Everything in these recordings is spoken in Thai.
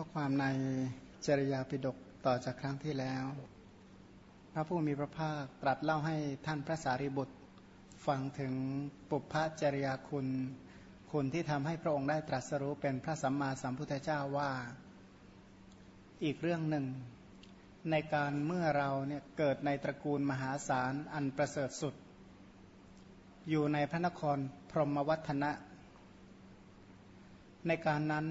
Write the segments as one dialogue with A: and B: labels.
A: ข้อความในจริยาปิฎกต่อจากครั้งที่แล้ว พระผู้มีพระภาคตรัสเล่าให้ท่านพระสารีบุตร ฟังถึงปุพพจริยาคุณ คุณที่ทำให้พระองค์ได้ตรัสรู้เป็นพระสัมมาสัมพุทธเจ้าว่า อีกเรื่องหนึ่ง ในการเมื่อเราเนี่ยเกิดในตระกูลมหาศาลอันประเสริฐสุด อยู่ในพระนครพรหมวัฒนะ ในการนั้น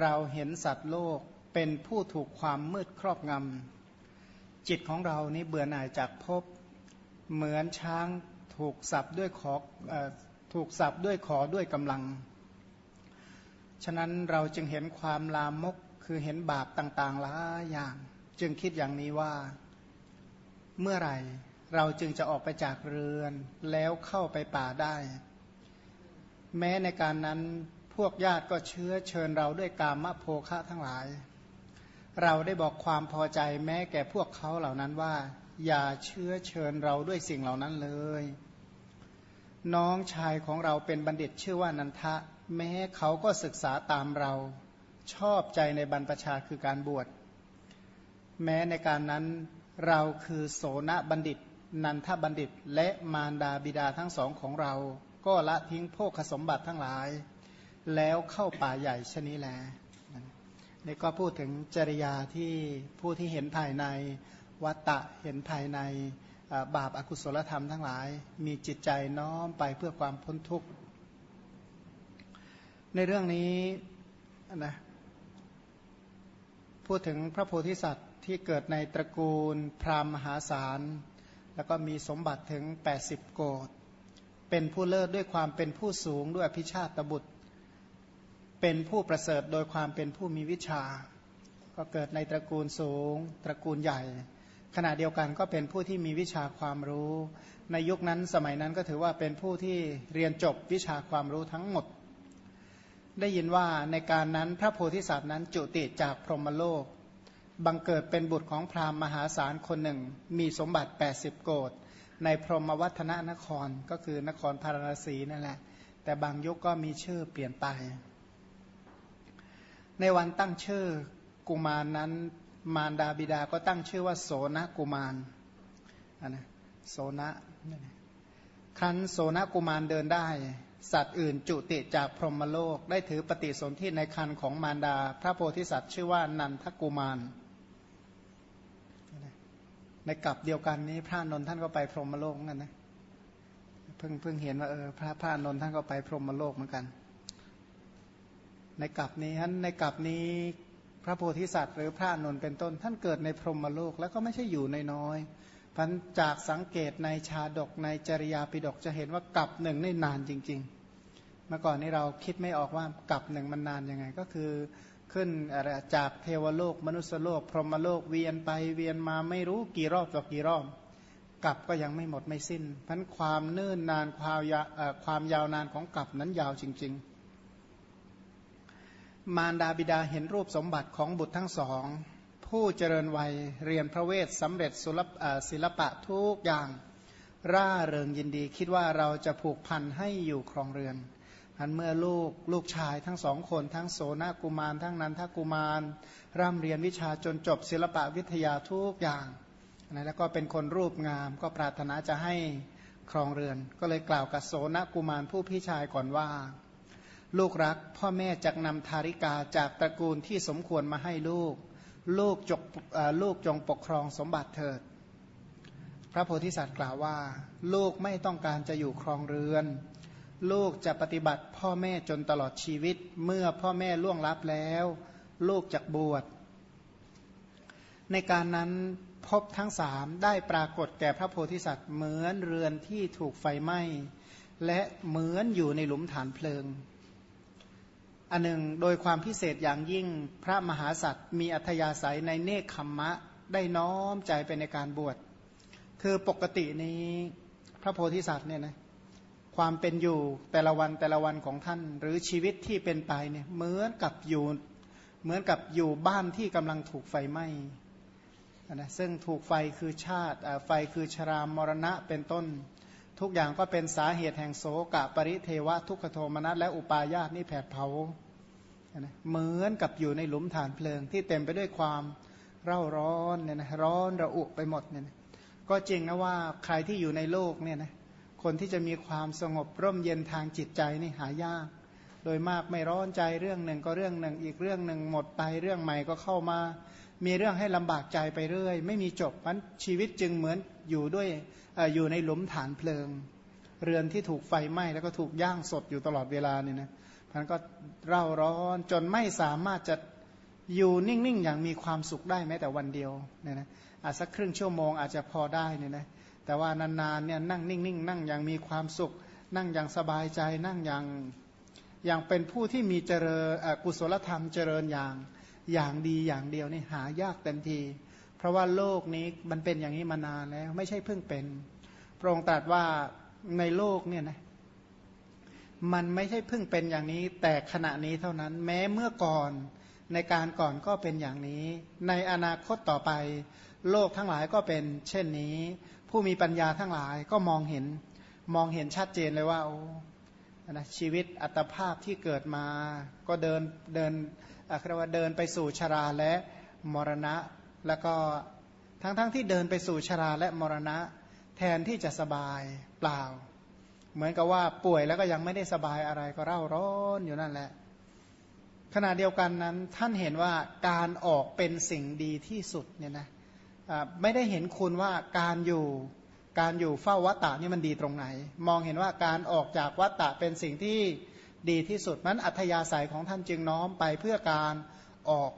A: เราเห็นสัตว์โลกเป็นผู้ถูกความมืดครอบงำ จิตของเรานี้เบื่อหน่ายจากภพเหมือนช้างถูกสับด้วยขอถูกสับด้วยขอด้วยกำลัง ฉะนั้นเราจึงเห็นความลามกคือเห็นบาปต่างๆหลายอย่าง จึงคิดอย่างนี้ว่า เมื่อไหร่เราจึงจะออกไปจากเรือนแล้วเข้าไปป่าได้ แม้ในการนั้น พวกญาติก็เชื้อเชิญเราด้วยกามโภคะทั้งหลาย เราได้บอกความพอใจแม้แก่พวกเขาเหล่านั้นว่า อย่าเชื้อเชิญเราด้วยสิ่งเหล่านั้นเลย น้องชายของเราเป็นบัณฑิตชื่อว่านันทะ แม้เขาก็ศึกษาตามเรา ชอบใจในบรรพชาคือการบวช แม้ในการนั้นเราคือโสนบัณฑิต นันทบัณฑิต และมารดาบิดาทั้งสองของเรา ก็ละทิ้งโภคสมบัติทั้งหลาย แล้วเข้าป่าใหญ่ชนี้แลนี่ก็พูดถึงจริยาที่ผู้ที่เห็นภายในวัตตะเห็นภายในบาปอากุศลธรรมทั้งหลาย มีจิตใจน้อมไปเพื่อความพ้นทุกข์ ในเรื่องนี้นะพูดถึงพระโพธิสัตว์ที่เกิดในตระกูลพราหมณ์มหาศาล แล้วก็มีสมบัติถึง 80 โกดเป็นผู้เลิศด้วยความเป็นผู้สูงด้วยพิชาตบุตร เป็นผู้ประเสริฐโดยความเป็นผู้มีวิชา ก็เกิดในตระกูลสูง ตระกูลใหญ่ ขณะเดียวกันก็เป็นผู้ที่มีวิชาความรู้ ในยุคนั้นสมัยนั้นก็ถือว่าเป็นผู้ที่เรียนจบวิชาความรู้ทั้งหมด ได้ยินว่าในการนั้นพระโพธิสัตว์นั้นจุติจากพรหมโลก บังเกิดเป็นบุตรของพราหมณ์มหาศาลคนหนึ่ง มีสมบัติ 80 โกดในพรหมวัฒนนครก็คือนครพาราณสีนั่นแหละ แต่บางยุคก็มีชื่อเปลี่ยนไป ในวันตั้งชื่อกุมารนนั้นมารดาบิดาก็ตั้งชื่อว่าโสนกุมารนนะโสนครั้นโสนกุมารเดินได้ สัตว์อื่นจุติจากพรหมโลก ได้ถือปฏิสนธิในคันของมารดา พระโพธิสัตว์ชื่อว่านันทกุมาร ในกลับเดียวกันนี้พระนนท์ท่านก็ไปพรหมโลกเหมือนกันนะเพิ่งเพิ่งเห็นว่าเออพระพระนนท์ท่านก็ไปพรหมโลกเหมือนกัน ในกลับนี้ท่านในกลับนี้พระโพธิสัตว์ หรือพระนนเป็นต้น ท่านเกิดในพรหมโลกแล้วก็ไม่ใช่อยู่ในน้อยพันจากสังเกตในชาดกในจริยาปิดกจะเห็นว่ากลับหนึ่งนี่นานจริง ๆ เมื่อก่อนนี้เราคิดไม่ออกว่ากลับหนึ่งมันนานยังไง ก็คือขึ้นจากเทวโลกมนุษยโลก พรหมโลกเวียนไปเวียนมาไม่รู้กี่รอบต่อกี่รอบกลับก็ยังไม่หมดไม่สิ้นพันความเนิ่นนานความยาความยาวนานของกลับนั้นยาวจริง ๆ มารดาบิดาเห็นรูปสมบัติของบุตรทั้งสอง ผู้เจริญวัยเรียนพระเวทสำเร็จศิลปะทุกอย่าง ร่าเริงยินดี คิดว่าเราจะผูกพันให้อยู่ครองเรือนอันเมื่อลูกลูกชายทั้งสองคนทั้งโสนกุมารทั้งนันทกุมาร ร่ำเรียนวิชาจนจบศิลปะวิทยาทุกอย่างนะแล้วก็เป็นคนรูปงาม ก็ปรารถนาจะให้ครองเรือน ก็เลยกล่าวกับโสนกุมารผู้พี่ชายก่อนว่า ลูกรัก พ่อแม่จักนำธาริกาจากตระกูลที่สมควรมาให้ลูก ลูกจกลูกจงปกครองสมบัติเถิด พระโพธิสัตว์กล่าวว่า ลูกไม่ต้องการจะอยู่ครองเรือน ลูกจะปฏิบัติพ่อแม่จนตลอดชีวิต เมื่อพ่อแม่ล่วงลับแล้ว ลูกจักบวช ในการนั้นพบทั้งสามได้ปรากฏแก่พระโพธิสัตว์เหมือนเรือนที่ถูกไฟไหม้ และเหมือนอยู่ในหลุมฐานเพลิง อันหนึ่งโดยความพิเศษอย่างยิ่งพระมหาสัตว์มีอัธยาศัยในเนคขมมะได้น้อมใจไปในการบวช คือปกตินี้พระโพธิสัตว์เนี่ยนะความเป็นอยู่แต่ละวันแต่ละวันของท่าน หรือชีวิตที่เป็นไปเนี่ยเหมือนกับอยู่เหมือนกับอยู่บ้านที่กำลังถูกไฟไหม้นะซึ่งถูกไฟคือชาติไฟคือชรามรณะเป็นต้น ทุกอย่างก็เป็นสาเหตุแห่งโสกะปริเทวะทุกขโทมนัสและอุปาญาตนี่แผดเผาเหมือนกับอยู่ในหลุมฐานเพลิงที่เต็มไปด้วยความเร่าร้อนเนี่ยนะร้อนระอุไปหมดเนี่ยนะก็จริงนะว่าใครที่อยู่ในโลกเนี่ยนะคนที่จะมีความสงบร่มเย็นทางจิตใจนี่หายาก โดยมากไม่ร้อนใจเรื่องหนึ่งก็เรื่องหนึ่ง อีกเรื่องหนึ่งหมดไปเรื่องใหม่ก็เข้ามา มีเรื่องให้ลำบากใจไปเรื่อย ไม่มีจบมันชีวิตจึงเหมือนอยู่ด้วย อยู่ในหลุมฐานเพลิง เรือนที่ถูกไฟไหม้แล้วก็ถูกย่างสดอยู่ตลอดเวลาเนี่ยนะมันก็เร่าร้อนจนไม่สามารถจะอยู่นิ่งๆ อย่างมีความสุขได้แม้แต่วันเดียวเนี่ยนะอาจสักครึ่งชั่วโมงอาจจะพอได้เนี่ยนะแต่ว่านานๆเนี่ยนั่งนิ่งๆนั่งอย่างมีความสุข นั่งอย่างสบายใจนั่งอย่างอย่างเป็นผู้ที่มีเจริญกุศลธรรมเจริญอย่างอย่างดีอย่างเดียวนี่หายากเต็มที เพราะว่าโลกนี้มันเป็นอย่างนี้มานานแล้ว ไม่ใช่เพิ่งเป็น พระองค์ตรัสว่าในโลกเนี่ยนะมันไม่ใช่เพิ่งเป็นอย่างนี้ แต่ขณะนี้เท่านั้น แม้เมื่อก่อนในการก่อนก็เป็นอย่างนี้ ในอนาคตต่อไป โลกทั้งหลายก็เป็น เช่นนี้ ผู้มีปัญญาทั้งหลายก็มองเห็น มองเห็นชัดเจนเลยว่าโอ้นะชีวิตอัตภาพที่เกิดมา ก็เดินเดินเรียกว่าเดินไปสู่ชราและมรณะ แล้วก็ทั้งๆทที่เดินไปสู่ชราและมรณะ แทนที่จะสบายเปล่า เหมือนกับว่าป่วยแล้วก็ยังไม่ได้สบายอะไรก็เร่าร้อนอยู่นั่นแหละ ขณะเดียวกันนั้นท่านเห็นว่าการออกเป็นสิ่งดีที่สุดเนี่ยนะไม่ได้เห็นคุณว่าการอยู่การอยู่เฝ้าวัตตะนี่มันดีตรงไหน มองเห็นว่าการออกจากวัตตะเป็นสิ่งที่ดีที่สุดนั้นอัธยาศัยของท่านจึงน้อมไปเพื่อการออก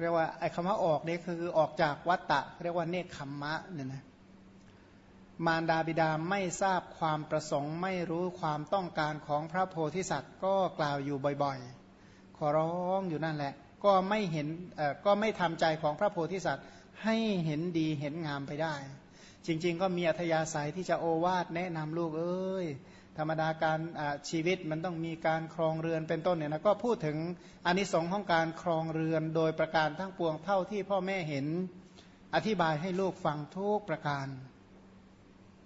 A: เรียกว่าไอ้คำว่าออกนี่คือออกจากวัตตะ เรียกว่าเนคขมมะเนี่ยนะมารดาบิดาไม่ทราบความประสงค์ ไม่รู้ความต้องการของพระโพธิสัตว์ ก็กล่าวอยู่บ่อยๆ ขอร้องอยู่นั่นแหละ ก็ไม่เห็นก็ไม่ทำใจของพระโพธิสัตว์ ให้เห็นดีเห็นงามไปได้ จริง ๆ ก็มีอัธยาศัยที่จะโอวาทแนะนำลูกเอ้ย ธรรมดาการชีวิตมันต้องมีการครองเรือนเป็นต้นเนี่ยนะก็พูดถึงอนิสงส์ของการครองเรือนโดยประการทั้งปวงเท่าที่พ่อแม่เห็นอธิบายให้ลูกฟังทุกประการ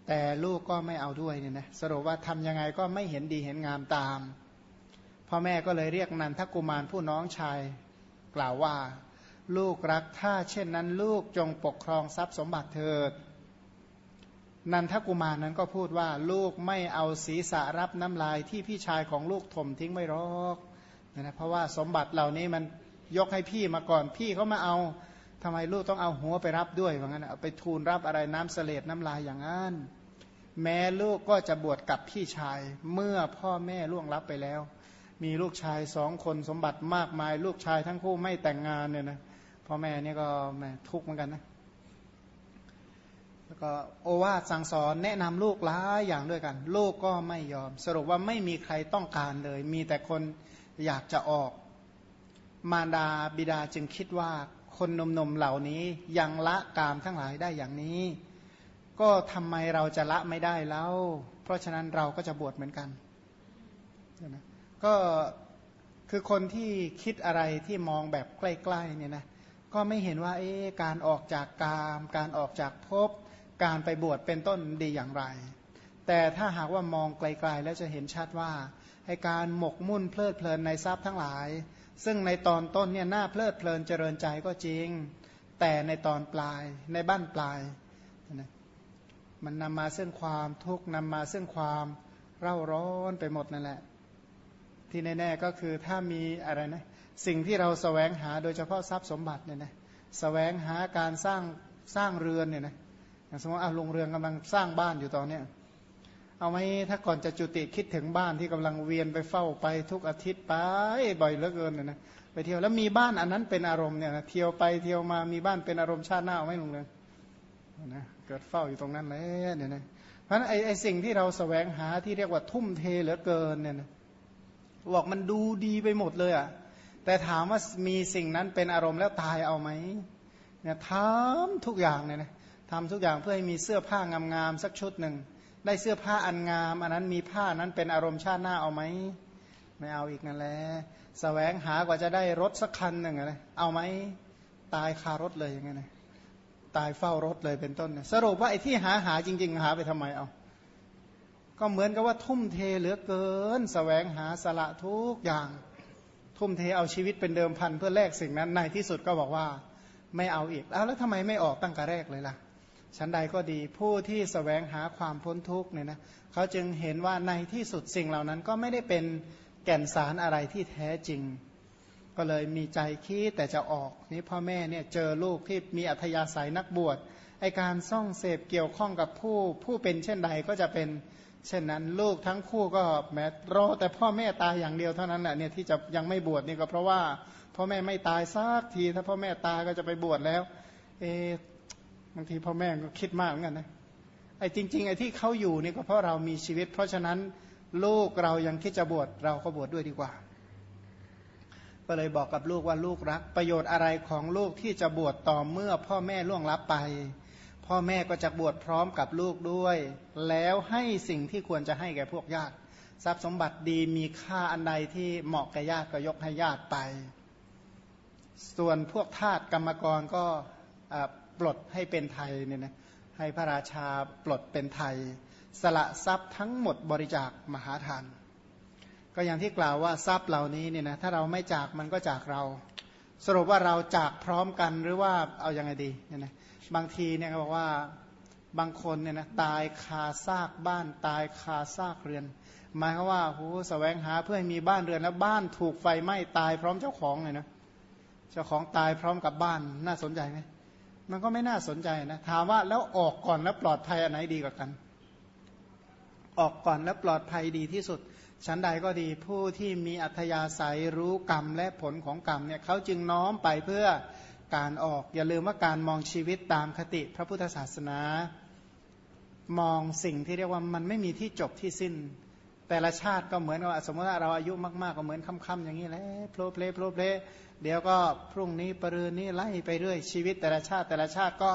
A: แต่ลูกก็ไม่เอาด้วยเนี่ยนะสรุปว่าทำยังไงก็ไม่เห็นดีเห็นงามตาม พ่อแม่ก็เลยเรียกนันทกุมารผู้น้องชายกล่าวว่า ลูกรักถ้าเช่นนั้นลูกจงปกครองทรัพย์สมบัติเถิด นันทกุมารนั้นก็พูดว่าลูกไม่เอาศีรษะรับน้ำลายที่พี่ชายของลูกถมทิ้งไม่รอกนะเพราะว่าสมบัติเหล่านี้มันยกให้พี่มาก่อนพี่เขามาเอาทำไมลูกต้องเอาหัวไปรับด้วยว่างั้นเอาไปทูลรับอะไรน้ำเสลดน้ำลายอย่างนั้นแม้ลูกก็จะบวชกับพี่ชายเมื่อพ่อแม่ล่วงลับไปแล้ว มีลูกชายสองคนสมบัติมากมาย ลูกชายทั้งคู่ไม่แต่งงานเนี่ยนะพ่อแม่นี่ก็แม่ทุกข์เหมือนกันนะ แล้วก็โอวาทสั่งสอนแนะนำลูกหลายอย่างด้วยกัน ลูกก็ไม่ยอม สรุปว่าไม่มีใครต้องการเลย มีแต่คนอยากจะออก มารดาบิดาจึงคิดว่าคนนมๆเหล่านี้ยังละกามทั้งหลายได้อย่างนี้ ก็ทำไมเราจะละไม่ได้แล้ว เพราะฉะนั้นเราก็จะบวชเหมือนกันนะก็คือคนที่คิดอะไรที่มองแบบใกล้ๆเนี่ยนะก็ไม่เห็นว่าเอ๊การออกจากกาม การออกจากภพ การไปบวชเป็นต้นดีอย่างไร แต่ถ้าหากว่ามองไกลๆ แล้วจะเห็นชัดว่าให้การหมกมุ่นเพลิดเพลินในทรัพย์ทั้งหลาย ซึ่งในตอนต้นเนี่ยน่าเพลิดเพลินเจริญใจก็จริง แต่ในตอนปลายในบ้านปลายมันนำมาซึ่งความทุกข์นำมาซึ่งความเร่าร้อนไปหมดนั่นแหละ ที่แน่ๆก็คือถ้ามีอะไรนะสิ่งที่เราสแสวงหาโดยเฉพาะทรัพย์สมบัติเนี่ยนะสแสวงหาการสร้างสร้างเรือนเนี่ยนะส สมมติอาลงเรือนกำลังสร้างบ้านอยู่ตอนเนี้ยเอาไหมถ้าก่อนจะจุติคิดถึงบ้านที่กำลังเวียนไปเฝ้าไปทุกอาทิตย์ไปบ่อยเหลือเกินเนี่ยนะไปเที่ยวแล้วมีบ้านอันนั้นเป็นอารมณ์เนี่ยนะเที่ยวไปเที่ยวมามีบ้านเป็นอารมณ์ชาติหน้าเอาไหมลงเรือนนะเกิดเฝ้าอยู่ตรงนั้นแล้วเนี่ยนะเพราะฉะนั้นไอ้ไอสิ่งที่เราสแสวงหาที่เรียกว่าทุ่มเทเหลือเกินเนี่ยนะบอกมันดูดีไปหมดเลยอะ่ะแต่ถามว่ามีสิ่งนั้นเป็นอารมณ์แล้วตายเอาไหมเนี่ยทำทุกอย่างเนี่ยนะ ทำทุกอย่างเพื่อให้มีเสื้อผ้างามๆสักชุดหนึ่ง ได้เสื้อผ้าอันงาม อันนั้นมีผ้านั้นเป็นอารมณ์ชาติหน้าเอาไหมไม่เอาอีกนั่นแหละสแสวงหากว่าจะได้รถสักคันหนึ่งนะเอาไหมตายคารถเลยอย่างเงี้ยนะตายเฝ้ารถเลยเป็นต้น สรุปว่าไอ้ที่หาหาจริง ๆ หาไปทำไมเอา ก็เหมือนกับว่าทุ่มเทเหลือเกินสแสวงหาสละทุกอย่าง ทุ่มเทเอาชีวิตเป็นเดิมพันเพื่อแลกสิ่งนั้นในที่สุดก็บอกว่าไม่เอาอีกแล้วแล้วทำไมไม่ออกตั้งแต่แรกเลยล่ะ ชั้นใดก็ดีผู้ที่สแสวงหาความพ้นทุกข์เนี่ยนะเขาจึงเห็นว่าในที่สุดสิ่งเหล่านั้นก็ไม่ได้เป็นแก่นสารอะไรที่แท้จริง ก็เลยมีใจคิดแต่จะออกนี่พ่อแม่เนี่ยเจอลูกที่มีอัธยาศัยนักบวชไอการซ่องเสพเกี่ยวข้องกับผู้ผู้เป็นเช่นใดก็จะเป็นเช่นนั้นลูกทั้งคู่ก็แม้รอแต่พ่อแม่ตายอย่างเดียวเท่านั้นแหละเนี่ยที่จะยังไม่บวชนี่ก็เพราะว่าพ่อแม่ไม่ตายสักทีถ้าพ่อแม่ตายก็จะไปบวชแล้วเอางทีพ่อแม่ก็คิดมากเหมือนกันนะไอ้จริง ๆ ไอ้ที่เขาอยู่นี่ก็เพราะเรามีชีวิต เพราะฉะนั้นลูกเรายังคิดจะบวชเราก็บวชดด้วยดีกว่า ก็เลยบอกกับลูกว่าลูกรัก ประโยชน์อะไรของลูกที่จะบวชต่อเมื่อพ่อแม่ล่วงลับไป พ่อแม่ก็จะบวชพร้อมกับลูกด้วย แล้วให้สิ่งที่ควรจะให้แก่พวกญาติ ทรัพย์สมบัติดีมีค่าอันใดที่เหมาะแก่ญาติก็ยกให้ญาติไป ส่วนพวกทาสกรรมกรก็ ปลดให้เป็นไทยเนี่ยนะให้พระราชาปลดเป็นไทย สละทรัพย์ทั้งหมดบริจาคมหาทาน ก็อย่างที่กล่าวว่าทรัพย์เหล่านี้เนี่ยนะถ้าเราไม่จากมันก็จากเรา สรุปว่าเราจากพร้อมกันหรือว่าเอาอยัางไงดีเนี่ยนะบางทีเนี่ยเขาบอกว่าบางคนเนี่ยนะตายคาซากบ้านตายคาซากเรือน หมายความว่าโอ้แสวงหาเพื่อให้มีบ้านเรือนแล้วบ้านถูกไฟไหม้ตายพร้อมเจ้าของเลยนะเจ้าของตายพร้อมกับบ้านน่าสนใจไหม มันก็ไม่น่าสนใจนะถามว่าแล้วออกก่อนแล้วปลอดภัยอันไหนดีกว่ากัน ออกก่อนแล้วปลอดภัยดีที่สุดชั้นใดก็ดีผู้ที่มีอัธยาศัยรู้กรรมและผลของกรรมเนี่ยเขาจึงน้อมไปเพื่อการออก อย่าลืมว่าการมองชีวิตตามคติพระพุทธศาสนา มองสิ่งที่เรียกว่ามันไม่มีที่จบที่สิ้น แต่ละชาติก็เหมือนว่าสมมติว่าเราอายุมากๆก็เหมือนค่ำๆอย่างนี้แหละโผล่เพลโผล่เพล เดี๋ยวก็พรุ่งนี้ปรืนนี้ไล่ไปเรื่อยชีวิตแต่ละชาติแต่ละชาติก็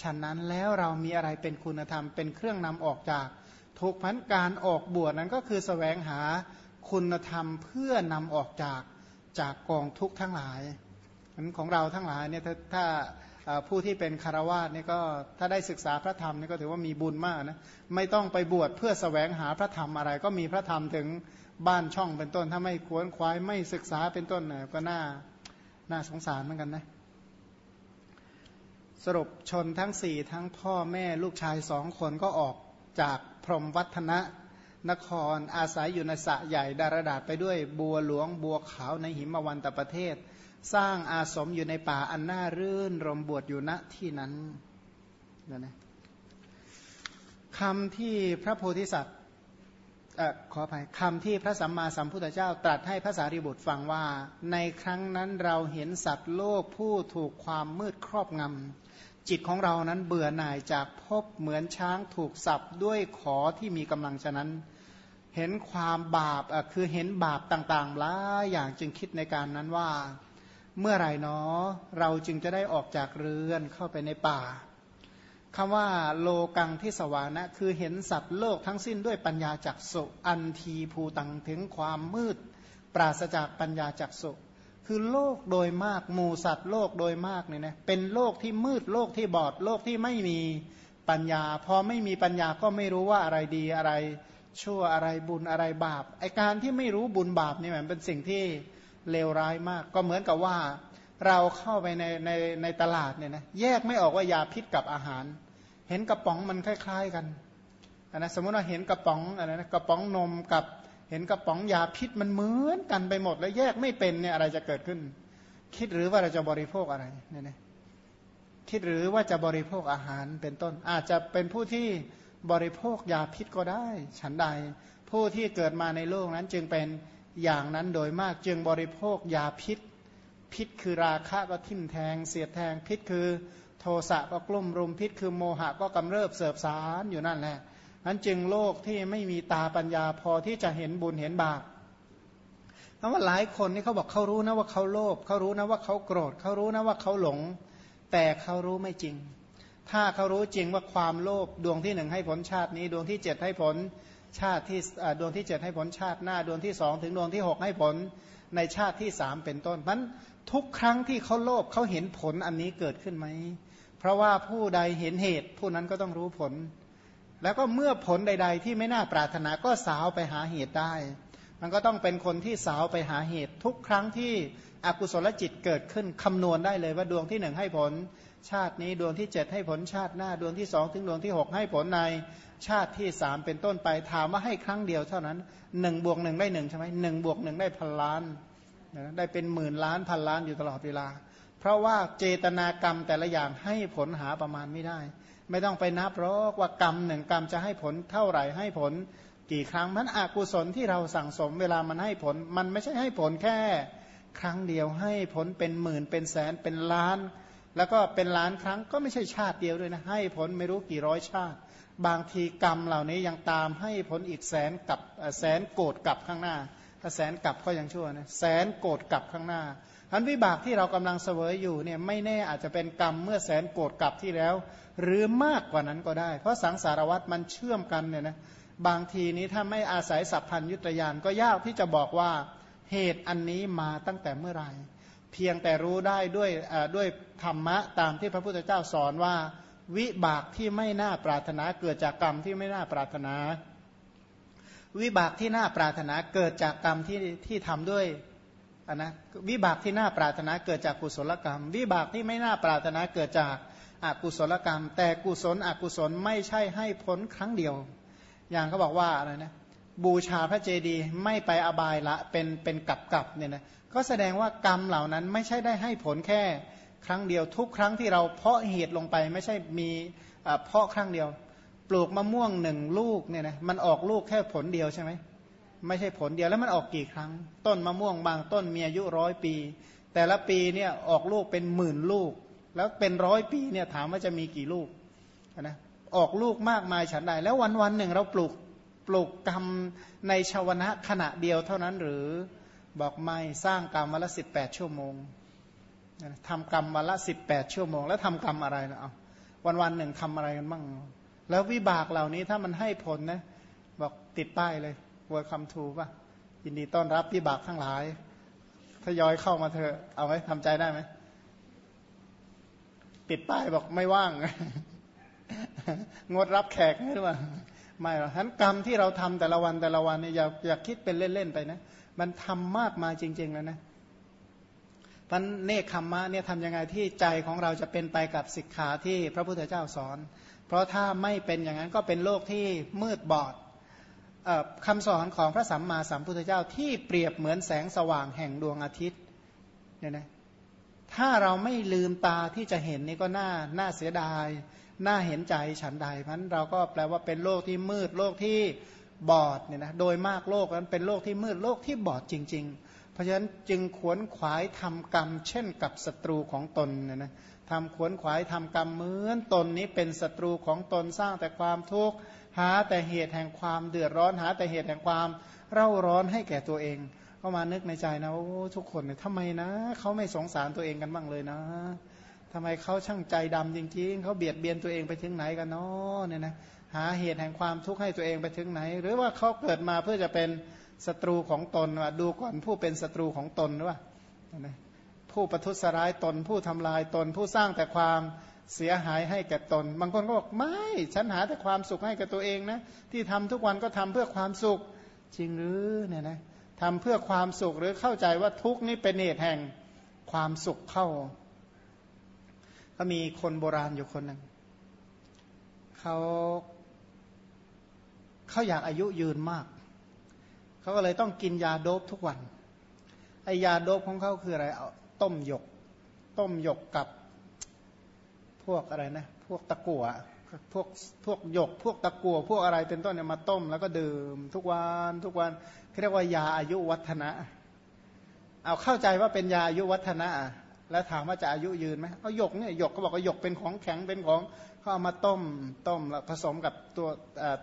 A: ฉะนั้นแล้วเรามีอะไรเป็นคุณธรรมเป็นเครื่องนำออกจากทุกพันการออกบวชนั้นก็คือสแสวงหาคุณธรรมเพื่อนำออกจากจากกองทุกข์ทั้งหลายของเราทั้งหลายเนี่ยถ้าถ้า ผู้ที่เป็นคารวาสนี่ก็ถ้าได้ศึกษาพระธรรมนี่ก็ถือว่ามีบุญมากนะไม่ต้องไปบวชเพื่อสแสวงหาพระธรรมอะไร ก็มีพระธรรมถึงบ้านช่องเป็นต้น ถ้าไม่ควนควายไม่ศึกษาเป็นต้นน่ก็น่าน่าสงสารเหมือนกันนะสรุปชนทั้งสี่ทั้งพ่อแม่ลูกชายสองคนก็ออกจากพรหมวัฒนะนครอาศัยอยู่ในสระใหญ่ดารดาษไปด้วยบัวหลวงบัวขาวในหิมวันตประเทศ สร้างอาสมอยู่ในป่าอันน่ารื่นรมบวชอยู่ณที่นั้นนะคำที่พระโพธิสัตว์ขออภัยคำที่พระสัมมาสัมพุทธเจ้า ตรัสให้พระสารีบุตรฟังว่า ในครั้งนั้นเราเห็นสัตว์โลกผู้ถูกความมืดครอบงำจิตของเรานั้นเบื่อหน่ายจากพบเหมือนช้างถูกสับด้วยขอที่มีกำลังฉะนั้น เห็นความบาปคือเห็นบาปต่างๆหลายอย่างจึงคิดในการนั้นว่า เมื่อไหร่เนาะเราจึงจะได้ออกจากเรือนเข้าไปในป่าคำว่าโลกังที่สวานะ คือเห็นสัตว์โลกทั้งสิ้นด้วยปัญญาจักสุอันทีภูตังถึงความมืด ปราศจากปัญญาจักสุคือโลกโดยมากหมู่สัตว์โลกโดยมากเนี่ยนะเป็นโลกที่มืดโลกที่บอดโลกที่ไม่มีปัญญา พอไม่มีปัญญาก็ไม่รู้ว่าอะไรดีอะไร ชั่วอะไรบุญอะไรบาปไอการที่ไม่รู้บุญบาปนี่มันเป็นสิ่งที่ เลวร้ายมาก ก็เหมือนกับว่าเราเข้าไปในในในตลาดเนี่ยนะแยกไม่ออกว่ายาพิษกับอาหาร เห็นกระป๋องมันคล้าย ๆกันนะสมมติว่าเห็นกระป๋องอะไรนะกระป๋องนมกับเห็นกระป๋องยาพิษมันเหมือนกันไปหมด แล้วแยกไม่เป็นเนี่ยอะไรจะเกิดขึ้น คิดหรือว่าเราจะบริโภคอะไรเนี่ยนะคิดหรือว่าจะบริโภคอาหารเป็นต้น อาจจะเป็นผู้ที่บริโภคยาพิษก็ได้ ฉันใด ผู้ที่เกิดมาในโลกนั้นจึงเป็น อย่างนั้นโดยมากจึงบริโภคยาพิษ พิษคือราคะก็ทิ่มแทง เสียดแทงพิษคือโทสะก็กลุ่มรุมพิษคือโมหะก็กำเริบเสบสารอยู่นั่นแหละนั้นจึงโลกที่ไม่มีตาปัญญาพอที่จะเห็นบุญเห็นบาปเพราะว่าหลายคนนี่เขาบอกเขารู้นะว่าเขาโลภเขารู้นะว่าเขาโกรธเขารู้นะว่าเขาหลง แต่เขารู้ไม่จริง ถ้าเขารู้จริงว่าความโลภดวงที่หนึ่งให้ผลชาตินี้ ดวงที่เจ็ดให้ผล ชาติที่ดวงที่เจ็ดให้ผลชาติหน้าดวงที่สองถึงดวงที่หกให้ผลในชาติที่สามเป็นต้นมันทุกครั้งที่เขาโลภเขาเห็นผลอันนี้เกิดขึ้นไหม เพราะว่าผู้ใดเห็นเหตุ ผู้นั้นก็ต้องรู้ผล แล้วก็เมื่อผลใด ๆ ที่ไม่น่าปรารถนาก็สาวไปหาเหตุได้ มันก็ต้องเป็นคนที่สาวไปหาเหตุ ทุกครั้งที่อกุศลจิตเกิดขึ้นคำนวณได้เลยว่าดวงที่หนึ่งให้ผล ชาตินี้ดวงที่เจ็ดให้ผลชาติหน้าดวงที่สองถึงดวงที่หกให้ผลในชาติที่สามเป็นต้นไปถามว่าให้ครั้งเดียวเท่านั้นหนึ่งบวกหนึ่งได้หนึ่งใช่ไหมหนึ่งบวกหนึ่งได้พันล้านได้เป็นหมื่นล้านพันล้านอยู่ตลอดเวลา เพราะว่าเจตนากรรมแต่ละอย่างให้ผลหาประมาณไม่ได้ ไม่ต้องไปนับหรอกว่ากรรมหนึ่งกรรมจะให้ผลเท่าไหร่ให้ผล กี่ครั้งมันอกุศลที่เราสั่งสมเวลามันให้ผล มันไม่ใช่ให้ผลแค่ ครั้งเดียวให้ผลเป็นหมื่นเป็นแสนเป็นล้าน แล้วก็เป็นล้านครั้งก็ไม่ใช่ชาติเดียวด้วยนะให้ผลไม่รู้กี่ร้อยชาติ บางทีกรรมเหล่านี้ยังตามให้ผลอีกแสนกับแสนโกรธกับข้างหน้า ถ้าแสนกลับก็ยังชั่วนะแสนโกรธกลับข้างหน้าอันวิบากที่เรากำลังเสวยอยู่เนี่ยไม่แน่อาจจะเป็นกรรมเมื่อแสนโกรธกลับที่แล้ว หรือมากกว่านั้นก็ได้ เพราะสังสารวัตรมันเชื่อมกันเนี่ยนะบางทีนี้ถ้าไม่อาศัยสัพพัญยุตยานก็ยากที่จะบอกว่าเหตุอันนี้มาตั้งแต่เมื่อไหร่ เพียงแต่รู้ได้ด้วยด้วยธรรมะตามที่พระพุทธเจ้าสอนว่า วิบากที่ไม่น่าปรารถนาเกิดจากกรรมที่ไม่น่าปรารถนา วิบากที่น่าปรารถนาเกิดจากกรรมที่ที่ทำด้วยนนะวิบากที่น่าปรารถนาเกิดจากกุศลกรรม วิบากที่ไม่น่าปรารถนาเกิดจากอกุศลกรรม แต่กุศลอกุศลไม่ใช่ให้พ้นครั้งเดียว อย่างเขาบอกว่าอะไรนะ บูชาพระเจดีย์ไม่ไปอบายละเป็นเป็นกับกับเนี่ยนะก็แสดงว่ากรรมเหล่านั้นไม่ใช่ได้ให้ผลแค่ ครั้งเดียวทุกครั้งที่เราเพาะเหตุลงไปไม่ใช่มีเพาะครั้งเดียว ปลูกมะม่วงหนึ่งลูกเนี่ยนะมันออกลูกแค่ผลเดียวใช่ไหมไม่ใช่ผลเดียวแล้วมันออกกี่ครั้ง ต้นมะม่วงบางต้นมีอายุร้อยปี แต่ละปีเนี่ยออกลูกเป็นหมื่นลูก แล้วเป็นร้อยปีเนี่ยถามว่าจะมีกี่ลูกนะออกลูกมากมายฉันใดแล้ววันวันหนึ่งเราปลูก ปลูกกรรมในชาวนะขณะเดียวเท่านั้นหรือบอกไม่สร้างกรรมวันละสิบแปดชั่วโมงทำกรรมวันละสิบแปดชั่วโมง แล้วทำกรรมอะไรนะเอาวันวันหนึ่งทำอะไรกันบ้าง แล้ววิบากเหล่านี้ถ้ามันให้ผลนะ บอกติดป้ายเลย welcome to ป่ะยินดีต้อนรับวิบากทั้งหลายทยอยเข้ามาเถอะเอาไหมทำใจได้ไหมติดป้ายบอกไม่ว่าง งดรับแขกหรือเปล่า ไม่หรอกทั้นกรรมที่เราทำแต่ละวันแต่ละวันเนี่ยอย่าอย่าคิดเป็นเล่นๆไปนะ มันทำมากมาจริง ๆ แล้วนะพันเนคขมมะเนี่ยทำยังไงที่ใจของเราจะเป็นไปกับสิกขาที่พระพุทธเจ้าสอน เพราะถ้าไม่เป็นอย่างนั้นก็เป็นโลกที่มืดบอดคำสอนของพระสัมมาสัมพุทธเจ้าที่เปรียบเหมือนแสงสว่างแห่งดวงอาทิตย์เนี่ยนะถ้าเราไม่ลืมตาที่จะเห็นนี่ก็น่าน่าเสียดาย น่าเห็นใจฉันใดพันเราก็แปลว่าเป็นโลกที่มืดโลกที่บอดเนี่ยนะโดยมากโลกนั้นเป็นโลกที่มืดโลกที่บอดจริง ๆ เพราะฉะนั้นจึงขวนขวายทำกรรม เช่นกับศัตรูของตนเนี่ยนะทำขวนขวายทำกรรมเหมือนตนนี้เป็นศัตรูของตนสร้างแต่ความทุกข์หาแต่เหตุแห่งความเดือดร้อนหาแต่เหตุแห่งความเร่าร้อนให้แก่ตัวเองก็มานึกในใจนะโอ้ทุกคนเนี่ยทำไมนะเขาไม่สงสารตัวเองกันบ้างเลยนะ ทำไมเขาช่างใจดำจริง ๆ เขาเบียดเบียนตัวเองไปถึงไหนกันเนาะเนี่ยนะหาเหตุแห่งความทุกข์ให้ตัวเองไปถึงไหน หรือว่าเขาเกิดมาเพื่อจะเป็นศัตรูของตนว่าดูก่อนผู้เป็นศัตรูของตนหรือว่าผู้ประทุษร้ายตน ผู้ทำลายตน ผู้สร้างแต่ความเสียหายให้แก่ตน บางคนก็บอกไม่ฉันหาแต่ความสุขให้กับตัวเองนะที่ทำทุกวันก็ทำเพื่อความสุขจริงหรือเนี่ยนะทำเพื่อความสุขหรือเข้าใจว่าทุกนี้เป็นเหตุแห่งความสุขเข้า ก็มีคนโบราณอยู่คนหนึ่งเขาเขาอยากอายุยืนมาก เขาก็เลยต้องกินยาโดบทุกวันไอยาโดบของเขาคืออะไรเอาต้มหยก ต้มหยกกับพวกอะไรนะ พวกตะกั่วพวกพวกหยก พวกตะกั่วพวกอะไรเป็นต้นเนี่ยมาต้ม แล้วก็ดื่มทุกวันทุกวันเรียกว่ายาอายุวัฒนะ เอาเข้าใจว่าเป็นยาอายุวัฒนะ แล้วถามว่าจะอายุยืนไหมเอาหยกเนี่ยหยกเขาบอกว่าหยกเป็นของแข็งเป็นของเขาเอามาต้มต้มแล้วผสมกับตัว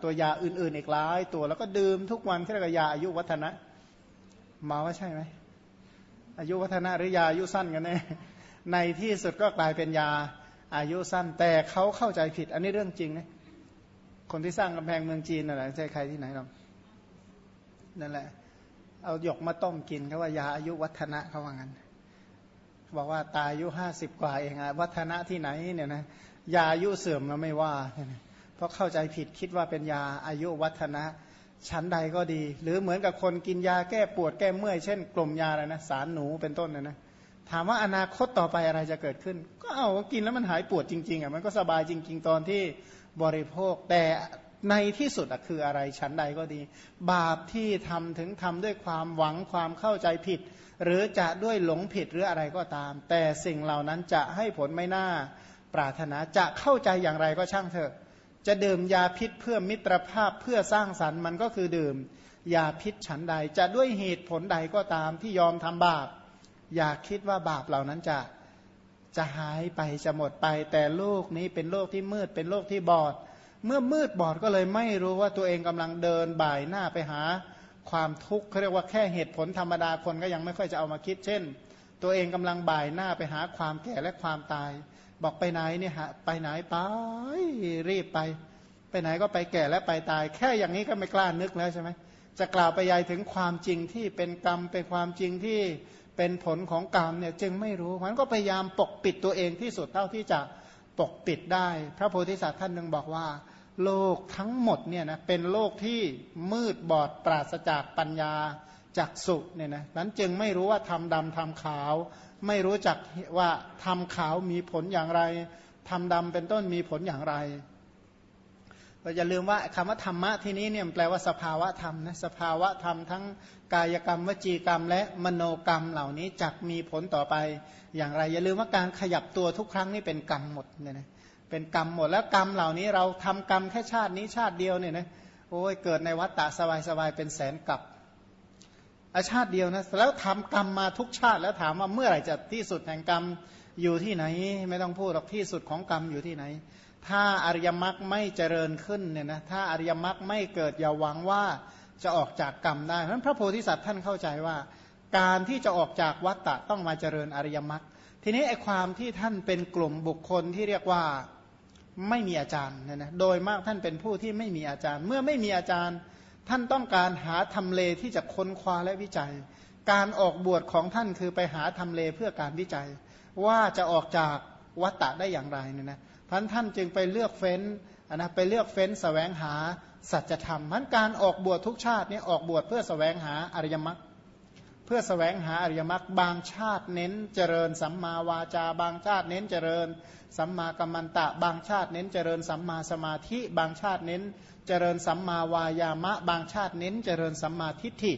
A: ตัวยาอื่นๆอีกหลายตัวแล้วก็ดื่มทุกวันที่เรียกยาอายุวัฒนะ มาว่าใช่ไหมอายุวัฒนะหรือยาอายุสั้นกันแน่ในที่สุดก็กลายเป็นยาอายุสั้น แต่เขาเข้าใจผิด อันนี้เรื่องจริงนะคนที่สร้างกำแพงเมืองจีนน่ะใช่ใครที่ไหนหรอกนั่นแหละ เอาหยกมาต้มกินเขาว่ายาอายุวัฒนะเขาว่างั้น บอกว่าตายอายุห้าสิบกว่าเองอะวัฒนะที่ไหนเนี่ยนะยาอายุเสื่อมเราไม่ว่า เพราะเข้าใจผิดคิดว่าเป็นยาอายุวัฒนะชั้นใดก็ดี หรือเหมือนกับคนกินยาแก้ปวดแก้เมื่อย เช่น กลุ่มยาอะไรนะสารหนูเป็นต้นนะนะถามว่าอนาคตต่อไปอะไรจะเกิดขึ้น ก็เอากินแล้วมันหายปวดจริงๆอะมันก็สบายจริง ๆ ตอนที่บริโภคแต่ ในที่สุดคืออะไรชั้นใดก็ดี บาปที่ทำถึงทำด้วยความหวังความเข้าใจผิด หรือจะด้วยหลงผิดหรืออะไรก็ตาม แต่สิ่งเหล่านั้นจะให้ผลไม่น่าปรารถนาจะเข้าใจอย่างไรก็ช่างเถอะ จะดื่มยาพิษเพื่อมิตรภาพเพื่อสร้างสรรค์มันก็คือดื่ม ยาพิษฉันใดจะด้วยเหตุผลใดก็ตามที่ยอมทำบาป อย่าคิดว่าบาปเหล่านั้นจะจะหายไปจะหมดไป แต่โลกนี้เป็นโลกที่มืดเป็นโลกที่บอด เมื่อมืดบอดก็เลยไม่รู้ว่าตัวเองกำลังเดินบ่ายหน้าไปหาความทุกข์เขาเรียกว่าแค่เหตุผลธรรมดาคนก็ยังไม่ค่อยจะเอามาคิด เช่น ตัวเองกำลังบ่ายหน้าไปหาความแก่และความตาย บอกไปไหนเนี่ยฮะไปไหนไปรีบไป ไปไหนก็ไปแก่และไปตาย แค่อย่างนี้ก็ไม่กล้านึกแล้วใช่ไหมจะกล่าวไปยัยถึงความจริงที่เป็นกรรมเป็นความจริงที่เป็นผลของกรรมเนี่ยจึงไม่รู้มันก็พยายามปกปิดตัวเองที่สุดเท่าที่จะปกปิดได้ พระโพธิสัตว์ท่านหนึ่งบอกว่า โลกทั้งหมดเนี่ยนะเป็นโลกที่มืดบอดปราศจากปัญญาจากสุเนี่ยนะนั้นจึงไม่รู้ว่าทำดำทำขาว ไม่รู้จักว่าทำขาวมีผลอย่างไรทำดำเป็นต้นมีผลอย่างไรเราอย่าลืมว่าคำว่าธรรมะที่นี้เนี่ยแปลว่าสภาวะธรรมนะสภาวะธรรมทั้งกายกรรมวจีกรรม และมโนกรรมเหล่านี้จักมีผลต่อไปอย่างไร อย่าลืมว่าการขยับตัวทุกครั้งนี่เป็นกรรมหมดเนี่ยนะ เป็นกรรมหมดแล้วกรรมเหล่านี้เราทำกรรมแค่ชาตินี้ชาติเดียวเนี่ยนะโอ้ยเกิดในวัฏฏะสบายๆเป็นแสนกับอาชาติเดียวนะแล้วทำกรรมมาทุกชาติแล้วถามว่าเมื่อไหร่จะที่สุดแห่งกรรมอยู่ที่ไหน ไม่ต้องพูดหรอกที่สุดของกรรมอยู่ที่ไหน ถ้าอริยมรรคไม่เจริญขึ้นเนี่ยนะถ้าอริยมรรคไม่เกิดอย่าหวังว่าจะออกจากกรรมได้เพราะนั้นพระโพธิสัตว์ท่านเข้าใจว่า การที่จะออกจากวัฏฏะต้องมาเจริญอริยมรรคทีนี้ไอ้ความที่ท่านเป็นกลุ่มบุคคลที่เรียกว่า ไม่มีอาจารย์นี่ยนะโดยมากท่านเป็นผู้ที่ไม่มีอาจารย์ เมื่อไม่มีอาจารย์ ท่านต้องการหาทำเลที่จะค้นคว้าและวิจัย การออกบวชของท่านคือไปหาทำเลเพื่อการวิจัย ว่าจะออกจากวัตตะได้อย่างไรเนี่ยนะพันท่านจึงไปเลือกเฟ้นนะไปเลือกเฟ้นสแสวงหาสัจธรรมพันการออกบวชทุกชาตินี้ออกบวชเพื่อสแสวงหาอริยมรรคเพื่อสแสวงหาอริยมรรคบางชาติเน้นเจริญสัมมาวาจา บางชาติเน้นเจริญ สัมมากัมมันตะ บางชาติเน้นเจริญสัมมาสมาธิ บางชาติเน้น เจริญสัมมาวายามะ บางชาติเน้นเจริญสัมมาทิฏฐิ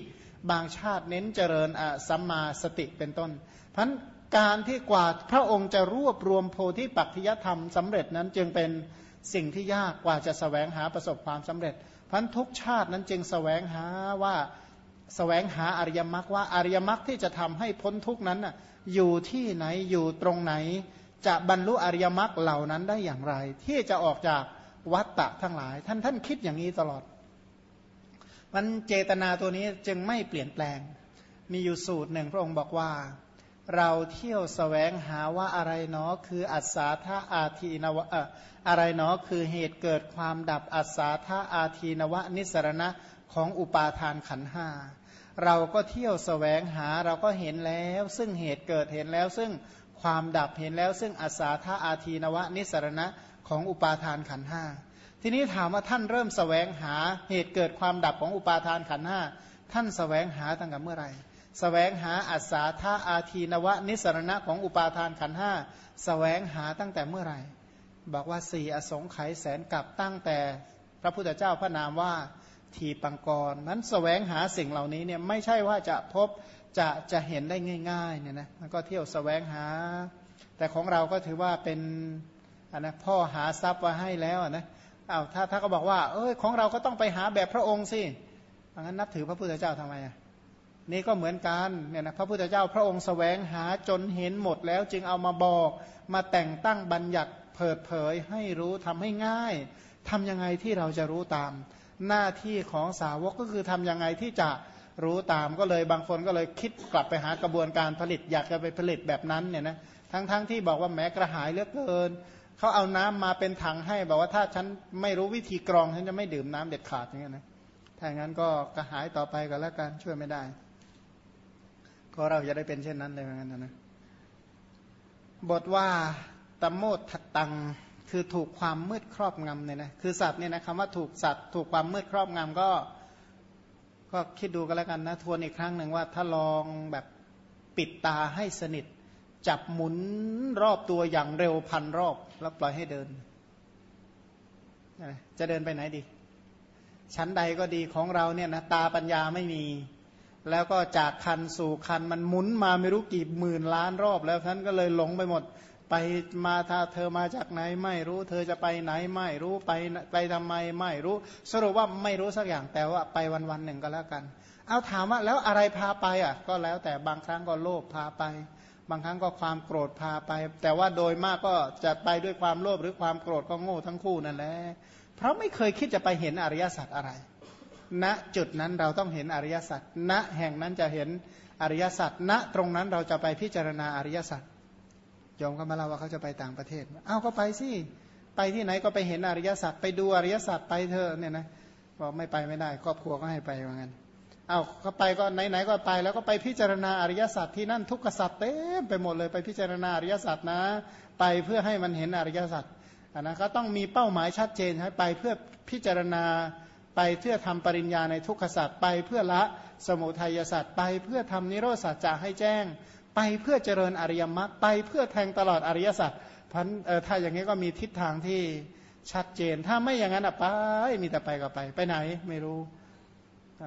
A: บางชาติเน้นเจริญสัมมาสติเป็นต้นพันการที่กว่าพระองค์จะรวบรวมโพธิปัจจยธรรมสำเร็จนั้นจึงเป็นสิ่งที่ยากกว่าจะสแสวงหาประสบความสำเร็จพันทุกชาตินั้นจึงสแสวงหาว่าสแสวงหาอริยมรรคว่าอริยมรรคที่จะทำให้พ้นทุกนั้นอยู่ที่ไหนอยู่ตรงไหน จะบรรลุอริยมรรคเหล่านั้นได้อย่างไร ที่จะออกจากวัตตะทั้งหลาย ท่านท่านคิดอย่างนี้ตลอด มันเจตนาตัวนี้จึงไม่เปลี่ยนแปลง มีอยู่สูตรหนึ่งพระองค์บอกว่า เราเที่ยวสแสวงหาว่าอะไรเนาะคืออัศาธาอาทีนวะอะไรเนาะคือเหตุเกิดความดับอัศาธาอาทีนวะนิสรณะของอุปาทานขันห้าเราก็เที่ยวสแสวงหาเราก็เห็นแล้ว ซึ่งเหตุเกิดเห็นแล้ว ซึ่ง ความดับเห็นแล้ว ซึ่งอัศาธาอาทีนวะนิสรณะของอุปาทานขันห้าทีนี้ถามว่าท่านเริ่มสแสวงหาเหตุเกิดความดับของอุปาทานขันห้าท่านสแสวงหาตั้งแต่เมื่อไหร่สแสวงหาอัศาธาอาทีนวะนิสรณะของอุปาทานขันห้าสแสวงหาตั้งแต่เมื่อไหร่ บอกว่าสี่อสงไขยแสนกับตั้งแต่พระพุทธเจ้าพระนามว่าทีปังกรนั้นสแสวงหาสิ่งเหล่านี้เนี่ยไม่ใช่ว่าจะพบ จะจะเห็นได้ง่ายๆเนี่ยนะมันก็เที่ยวสแสวงหา แต่ของเราก็ถือว่าเป็นอันนะพ่อหาทรัพย์ไว้ให้แล้วนะอา้าวถ้าถ้าก็บอกว่า เอ้ยของเราก็ต้องไปหาแบบพระองค์สิงั้นนับถือพระพุทธเจ้าทำไมอะนี่ก็เหมือนกันเนี่ยนะพระพุทธเจ้าพระองค์สแสวงหาจนเห็นหมดแล้วจึงเอามาบอก มาแต่งตั้งบัญญัติเปิดเผยให้รู้ทำให้ง่ายทำยังไงที่เราจะรู้ตาม หน้าที่ของสาวกก็คือทำยังไงที่จะ รู้ตามก็เลยบางคนก็เลยคิดกลับไปหากระบวนการผลิตอยากจะไปผลิตแบบนั้นเนี่ยนะทั้งๆทที่บอกว่าแม้กระหายเหลือเกินเขาเอาน้ำมาเป็นถังให้ บอกว่าถ้าฉันไม่รู้วิธีกรองฉันจะไม่ดื่มน้ำเด็ดขาดอย่างเงี้ยนะถ้าอย่างนั้นก็กระหายต่อไปก็แล้วกันช่วยไม่ได้ ก็เราจะได้เป็นเช่นนั้นเลยเหมือนกันนะบทว่าตมโมดตังคือถูกความมืดครอบงำเนี่ยนะคือสัตว์เนี่ยนะคำว่าถูกสัตว์ ถูกความมืดครอบงำก็ ก็คิดดูกันแล้วกันนะ ทวนอีกครั้งหนึ่งว่าถ้าลองแบบปิดตาให้สนิท จับหมุนรอบตัวอย่างเร็วพันรอบ แล้วปล่อยให้เดิน จะเดินไปไหนดี ชั้นใดก็ดีของเราเนี่ยนะตาปัญญาไม่มี แล้วก็จากคันสู่คันมันหมุนมาไม่รู้กี่หมื่นล้านรอบ แล้วท่านก็เลยหลงไปหมด ไปมาถ้าเธอมาจากไหนไม่รู้ เธอจะไปไหนไม่รู้ไปไปทำไมไม่รู้ สรุปว่าไม่รู้สักอย่างแต่ว่าไปวันวันหนึ่งก็แล้วกัน เอาถามว่าแล้วอะไรพาไปอะ ก็แล้วแต่บางครั้งก็โลภพาไป บางครั้งก็ความโกรธพาไป แต่ว่าโดยมากก็จะไปด้วยความโลภหรือความโกรธก็โง่ทั้งคู่นั่นแหละเพราะไม่เคยคิดจะไปเห็นอริยสัจอะไร ณจุดนั้นเราต้องเห็นอริยสัจณแห่งนั้นจะเห็นอริยสัจณตรงนั้นเราจะไปพิจารณาอริยสัจ ยอมก็มาเล่าว่าเขาจะไปต่างประเทศ เอ้าก็ไปสิ ไปที่ไหนก็ไปเห็นอริยสัจไปดูอริยสัจไปเถอะเนี่ยนะบอกไม่ไปไม่ได้ครอบครัวก็ให้ไปว่างั้น เอ้าก็ไปก็ไหนๆก็ไป แล้วก็ไปพิจารณาอริยสัจที่นั่นทุกขสัจเต็มไปหมดเลยไปพิจารณาอริยสัจนะ ไปเพื่อให้มันเห็นอริยสัจนะก็ต้องมีเป้าหมายชัดเจนให้ไปเพื่อพิจารณาไปเพื่อทำปริญญาในทุกขสัจไปเพื่อละสมุทัยสัจไปเพื่อทำนิโรธสัจจะให้แจ้ง ไปเพื่อเจริญอริยมรรคไปเพื่อแทงตลอดอริยสัจพันถ้าอย่างนี้ก็มีทิศทางที่ชัดเจน ถ้าไม่อย่างนั้นอะไปมีแต่ไปก็ไป ไปไหนไม่รู้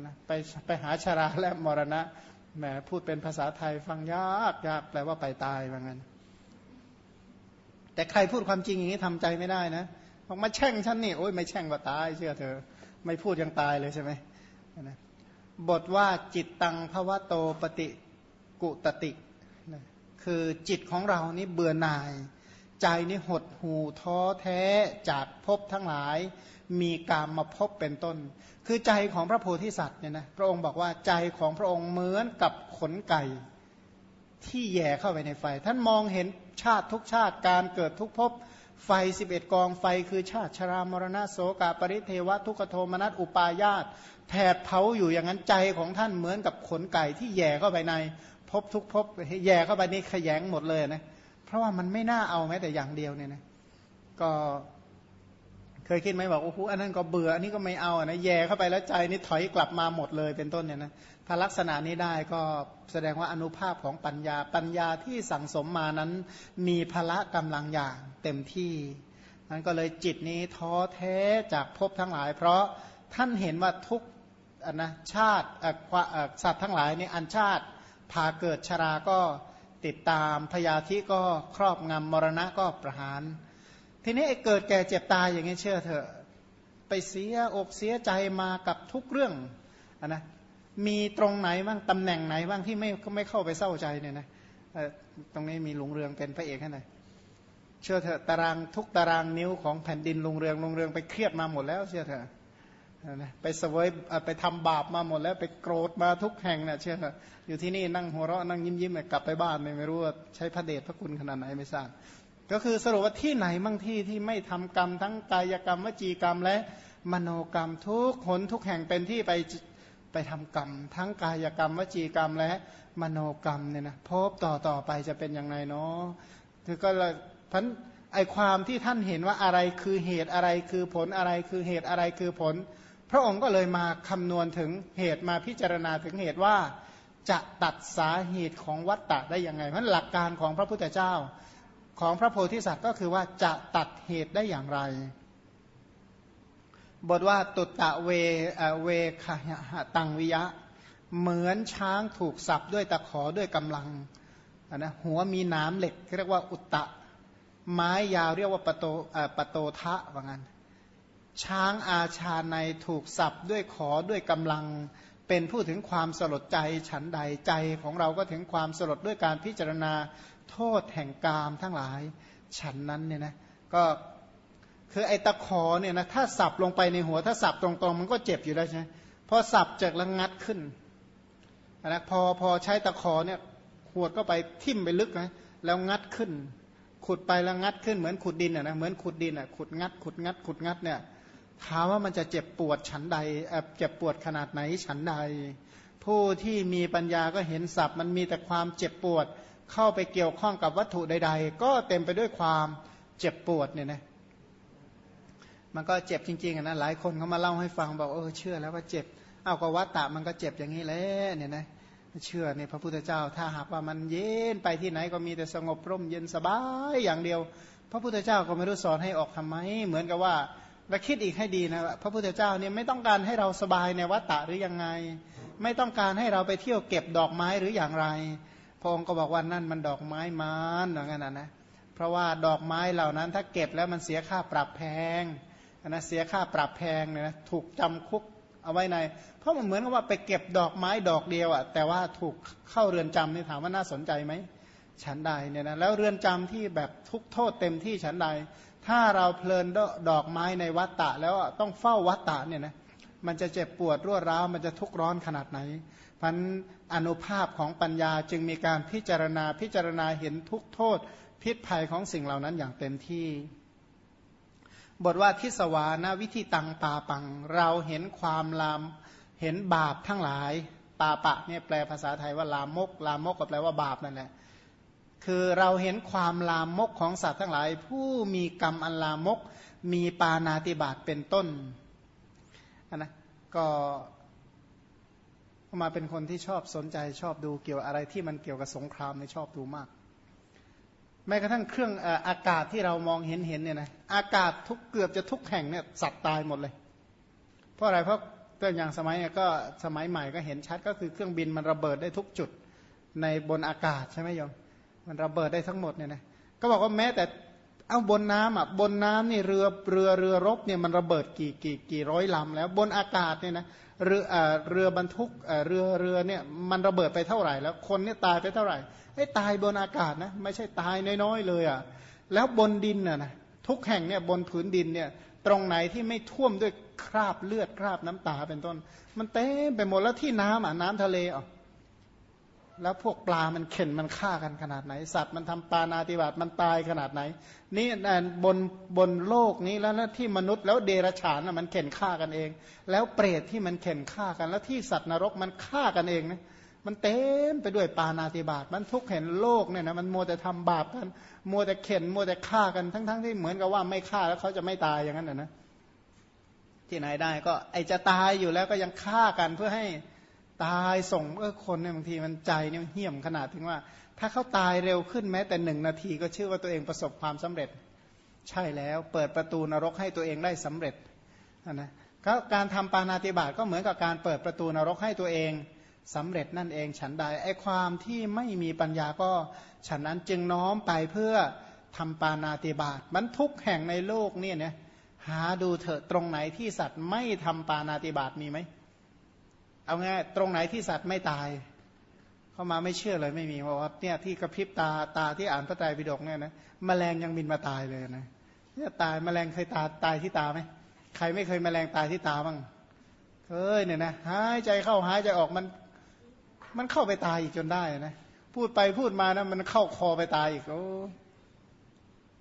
A: นะไปไปหาชาราและมรณะแหมพูดเป็นภาษาไทยฟังยากยากแปลว่าไปตายว่างั้น แต่ใครพูดความจริงอย่างนี้ทำใจไม่ได้นะบอกมาแช่งฉันนี่โอ้ยไม่แช่งก็ตาย เชื่อเธอ ไม่พูดยังตายเลยใช่ไหมนะบทว่าจิตตังภวะโตปฏิกุตติ คือจิตของเรานี่เบื่อหน่าย ใจนี่หดหูท้อแท้จากภพทั้งหลาย มีกามมาพบเป็นต้น คือใจของพระโพธิสัตว์เนี่ยนะพระองค์บอกว่าใจของพระองค์เหมือนกับขนไก่ที่แย่เข้าไปในไฟ ท่านมองเห็นชาติทุกชาติการเกิดทุกภพไฟ 11 กองไฟคือชาติชรามรณะโสกาปริเทวะทุกโทมนัสอุปายาตแผดเผาอยู่อย่างนั้นใจของท่านเหมือนกับขนไก่ที่แย่เข้าไปใน พบทุกพบแย่เข้าไปนี่ขยงหมดเลยนะเพราะว่ามันไม่น่าเอาแม้แต่อย่างเดียวเนี่ยนะก็เคยคิดไหมบอกโอ้โหอันนั้นก็เบื่ออันนี้ก็ไม่เอานะแย่เข้าไปแล้วใจนี่ถอยกลับมาหมดเลยเป็นต้นเนี่ยนะถ้าลักษณะนี้ได้ก็แสดงว่าอนุภาพของปัญญาปัญญาที่สั่งสมมานั้นมีพละกำลังอย่างเต็มที่นั้นก็เลยจิตนี้ท้อแท้จากภพทั้งหลาย เพราะท่านเห็นว่าทุกนะชาติสัตว์ทั้งหลายนี่อันชาติ พาเกิดชราก็ติดตามพยาธิก็ครอบงำมรณะก็ประหาร ทีนี้ไอ้เกิดแก่เจ็บตายอย่างนี้เชื่อเถอะ ไปเสียอกเสียใจมากับทุกเรื่องอนะมีตรงไหนบ้างตำแหน่งไหนบ้างที่ไม่ไม่เข้าไปเศร้าใจเนี่ยนะตรงนี้มีลุงเรืองเป็นพระเอกให้หนเชื่อเถอะตารางทุกตารางนิ้วของแผ่นดินลุงเรืองลุงเรืองไปเครียดมาหมดแล้วเชื่อเถอะ ไปเสวยไปทำบาปมาหมดแล้วไปโกรธมาทุกแห่งนี่ยเชื่ออยู่ที่นี่นั่งหัวเราะนั่งยิ้มยิ้มกลับไปบ้านไม่รู้ว่าใช้พระเดชพระคุณขนาดไหนไม่ทราบก็คือสรุปว่าที่ไหนบ้างที่ที่ไม่ทำกรรมทั้งกายกรรมวจีกรรมและมโนกรรมทุกหนทุกแห่งเป็นที่ไปไปทำกรรม ทั้งกายกรรมวจีกรรมและมโนกรรมเนี่ยนะพบต่อต่อไปจะเป็นอย่างไรเนาะคือก็เลยพันไอความที่ท่านเห็นว่าอะไรคือเหตุอะไรคือผลอะไรคือเหตุอะไรคือผล พระองค์ก็เลยมาคำนวณถึงเหตุมาพิจารณาถึงเหตุว่าจะตัดสาเหตุของวัตตะได้ยังไงเพราะหลักการของพระพุทธเจ้าของพระโพธิสัตว์ก็คือว่าจะตัดเหตุได้อย่างไร บทว่าตุตะเวเวคตังวิยะ เหมือนช้างถูกสับด้วยตะขอด้วยกำลังนะหัวมีน้ำเหล็กเรียกว่าอุตตะ ไม้ยาวเรียกว่าปโตปโตทะว่างั้น ช้างอาชาในถูกสับด้วยขอด้วยกำลัง เป็นผู้ถึงความสลดใจฉันใดใจของเราก็ถึงความสลดด้วยการพิจารณาโทษแห่งกามทั้งหลาย ฉันนั้นเนี่ยนะก็คือไอ้ตะขอเนี่ยนะถ้าสับลงไปในหัวถ้าสับตรงๆ มันก็เจ็บอยู่แล้วใช่ไหมพอสับจากแล้วงัดขึ้นนะพอพอใช้ตะขอเนี่ยขวดก็ไปทิ่มไปลึกนะแล้วงัดขึ้น ขุดไปแล้วงัดขึ้นเหมือนขุดดินอะนะเหมือนขุดดินอะขุดงัดขุดงัดขุดงัดเนี่ย ถามว่ามันจะเจ็บปวดฉันใดเจ็บปวดขนาดไหนฉันใด ผู้ที่มีปัญญาก็เห็นสับมันมีแต่ความเจ็บปวด เข้าไปเกี่ยวข้องกับวัตถุใด ๆ ก็เต็มไปด้วยความเจ็บปวดเนี่ยนะมันก็เจ็บจริงๆนะหลายคนเขามาเล่าให้ฟังบอกเออเชื่อแล้วว่าเจ็บ เอาก็วัตตะมันก็เจ็บอย่างนี้แหละเนี่ยนะเชื่อเนี่ยพระพุทธเจ้า ถ้าหากว่ามันเย็นไปที่ไหนก็มีแต่สงบร่มเย็นสบายอย่างเดียว พระพุทธเจ้าก็ไม่รู้สอนให้ออกทำไม เหมือนกับว่า เราคิดอีกให้ดีนะพระพุทธเจ้าเนี่ยไม่ต้องการให้เราสบายในวัตตะหรือยังไง ไม่ต้องการให้เราไปเที่ยวเก็บดอกไม้หรืออย่างไร พระองค์ก็บอกว่านั่นมันดอกไม้มานอย่างนั้นนะเพราะว่าดอกไม้เหล่านั้นถ้าเก็บแล้วมันเสียค่าปรับแพงนะเสียค่าปรับแพงเนี่ยนะถูกจำคุกเอาไว้ใน เพราะมันเหมือนกับว่าไปเก็บดอกไม้ดอกเดียวอะ่ะแต่ว่าถูกเข้าเรือนจำนี่ถามว่าน่าสนใจไหมฉันใดเนี่ยนะแล้วเรือนจำที่แบบทุกโทษเต็มที่ฉันใด ถ้าเราเพลินดอกไม้ในวัตตะแล้วต้องเฝ้าวัตตะเนี่ยนะมันจะเจ็บปวดรวดร้าวมันจะทุกข์ร้อนขนาดไหนพันอนุภาพของปัญญาจึงมีการพิจารณาพิจารณาเห็นทุกโทษ พิษภัยของสิ่งเหล่านั้นอย่างเต็มที่ บทว่าทิสวานวิธีตังปาปัง เราเห็นความลามเห็นบาปทั้งหลายปาปะเนี่ยแปลภาษาไทยว่าลามก ลามกก็แปลว่าบาปนั่นแหละ คือเราเห็นความลามกของสัตว์ทั้งหลาย ผู้มีกรรมอันลามก มีปานาติบาตเป็นต้นนะก็มาเป็นคนที่ชอบสนใจชอบดูเกี่ยวอะไรที่มันเกี่ยวกับสงครามในชอบดูมาก แม้กระทั่งเครื่องอากาศที่เรามองเห็นเห็นเนี่ยนะอากาศทุกเกือบจะทุกแห่งเนี่ยสัตว์ตายหมดเลย เพราะอะไรเพราะตัวอย่างสมัยก็สมัยใหม่ก็เห็นชัดก็คือเครื่องบินมันระเบิดได้ทุกจุดในบนอากาศใช่ไหมโยม มันระเบิดได้ทั้งหมดเนี่ยนะก็บอกว่าแม้แต่เอาบนน้ำอะบนน้ำนี่เรือเรือเรือรบเนี่ยมันระเบิดกี่กี่กี่ร้อยลำแล้วบนอากาศเนี่ยนะเรือเรือบรรทุกเรือเรือเนี่ยมันระเบิดไปเท่าไหร่ แล้วคนเนี่ยตายไปเท่าไหร่ไอ้ตายบนอากาศนะไม่ใช่ตายน้อยๆเลยอะแล้วบนดินน่ะนะทุกแห่งเนี่ยบนผืนดินเนี่ยตรงไหนที่ไม่ท่วมด้วยคราบเลือดคราบน้ำตาเป็นต้น มันเต็มไปหมดแล้วที่น้ำอะน้ำทะเลอะ แล้วพวกปลามันเข็นมันฆ่ากันขนาดไหน สัตว์มันทำปานาติบาตมันตายขนาดไหน นี่บนบนโลกนี้แล้วที่มนุษย์แล้วเดรัจฉานมันเข็นฆ่ากันเอง แล้วเปรตที่มันเข็นฆ่ากัน แล้วที่สัตว์นรกมันฆ่ากันเองนะมันเต็มไปด้วยปานาติบาตมันทุกเห็นโลกเนี่ยนะมันมัวแต่ทำบาปกันมัวแต่เข็นมัวแต่ฆ่ากันทั้งๆทที่เหมือนกับว่าไม่ฆ่าแล้วเขาจะไม่ตายอย่างนั้นนะนะที่ไหนได้ก็ไอจะตายอยู่แล้วก็ยังฆ่ากันเพื่อให้ ตายส่งเออคนเนี่ยบางทีมันใจเนี่ยเหี้ยมขนาดถึงว่า ถ้าเขาตายเร็วขึ้นแม้แต่หนึ่งนาทีก็เชื่อว่าตัวเองประสบความสำเร็จ ใช่แล้วเปิดประตูนรกให้ตัวเองได้สำเร็จนะก็การทำปานาติบาตก็เหมือนกับการเปิดประตูนรกให้ตัวเองสำเร็จนั่นเองฉันใดไอความที่ไม่มีปัญญาก็ฉันนั้นจึงน้อมไปเพื่อทำปานาติบาตมันทุกแห่งในโลกเนี่ยนะหาดูเถอะตรงไหนที่สัตว์ไม่ทำปานาติบาตมีไหม เอาง่ายตรงไหนที่สัตว์ไม่ตาย เข้ามาไม่เชื่อเลยไม่มีว่าเนี่ยที่กระพริบตาตาที่อ่านพระไตรปิฎกเนี่ยนะมแมลงยังบินมาตายเลยนะเนี่ยตายมแมลงเคยตาตายที่ตาไหมใครไม่เคยมแมลงตายที่ตาบ้างเคยเนี่ยนะหายใจเข้าหายใจออกมัน มันเข้าไปตายอีกจนได้นะพูดไปพูดมานะมันเข้าคอไปตายอีกโอ้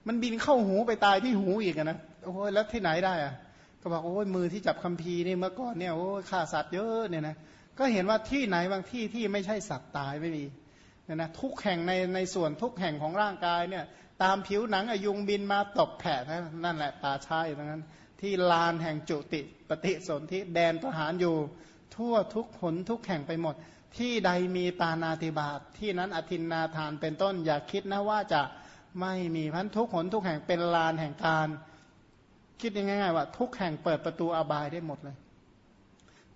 A: มันบินเข้าหูไปตายที่หูอีกนะโอ้ยแล้วที่ไหนได้อะ ก็บอกโอ้ยมือที่จับคัมภีร์นี่เมื่อก่อนเนี่ยโอ้ยฆ่าสัตว์เยอะเนี่ยนะก็เห็นว่าที่ไหนบางที่ที่ไม่ใช่สัตว์ตายไม่มีเนี่ยนะทุกแห่งในในส่วนทุกแห่งของร่างกายเนี่ยตามผิวหนังอายุงบินมาตบแผลนั่นแหละตาชายตรงนั้น ที่ลานแห่งจุติปฏิสนธิแดนประหารอยู่ ทั่วทุกหนทุกแห่งไปหมด ที่ใดมีตานาติบาตที่นั้นอธินนาทานเป็นต้นอย่าคิดนะว่าจะไม่มีพันทุกหนทุกแห่งเป็นลานแห่งการ คิดง่ายๆว่า ทุกแห่งเปิดประตูอบายได้หมดเลย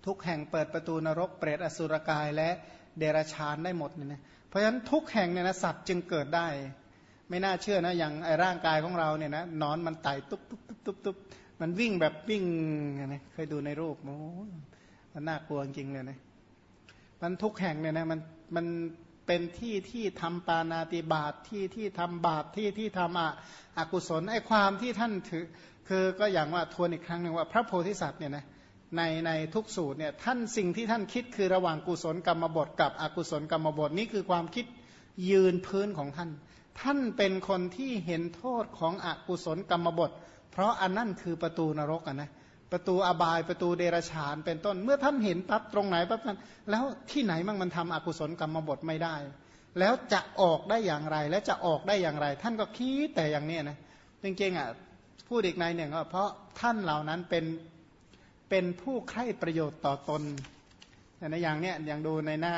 A: ทุกแห่งเปิดประตูนรกเปรตอสุรกายและเดรัจฉานได้หมดเนี่ยนะเพราะฉะนั้นทุกแห่งเนี่ยนะสัตว์จึงเกิดได้ ไม่น่าเชื่อนะอย่างไอร่างกายของเราเนี่ยนะนอนมันไต่ตุ๊บตุ๊บตุ๊บตุ๊บตุ๊บมันวิ่งแบบวิ่งนะเคยดูในรูปโอ้มันน่ากลัวจริงเลยนะมันทุกแห่งเนี่ยนะมันมันเป็นที่ที่ทำปานาติบาตที่ที่ทำบาปที่ที่ทำอกุศลไอความที่ท่านถือ คือก็อย่างว่าทวนอีกครั้งหนึ่งว่าพระโพธิสัตว์เนี่ยนะในในทุกสูตรเนี่ยท่านสิ่งที่ท่านคิดคือระหว่างกุศลกรรมบทกับอกุศลกรรมบทนี่คือความคิดยืนพื้นของท่าน ท่านเป็นคนที่เห็นโทษของอกุศลกรรมบท เพราะอันนั่นคือประตูนรกอะนะประตูอบายประตูเดรฉานเป็นต้นเมื่อท่านเห็นปั๊บตรงไหนปั๊บท่านแล้วที่ไหนมั่งมันทำอกุศลกรรมบทไม่ได้ แล้วจะออกได้อย่างไรและจะออกได้อย่างไร ท่านก็คิดแต่อย่างนี้นะจริงๆอะ พูดอีกในหนึ่งก็เพราะท่านเหล่านั้นเป็นเป็นผู้ใคร่ประโยชน์ต่อตนนะอย่างเนี้ยอย่างดูในหน้า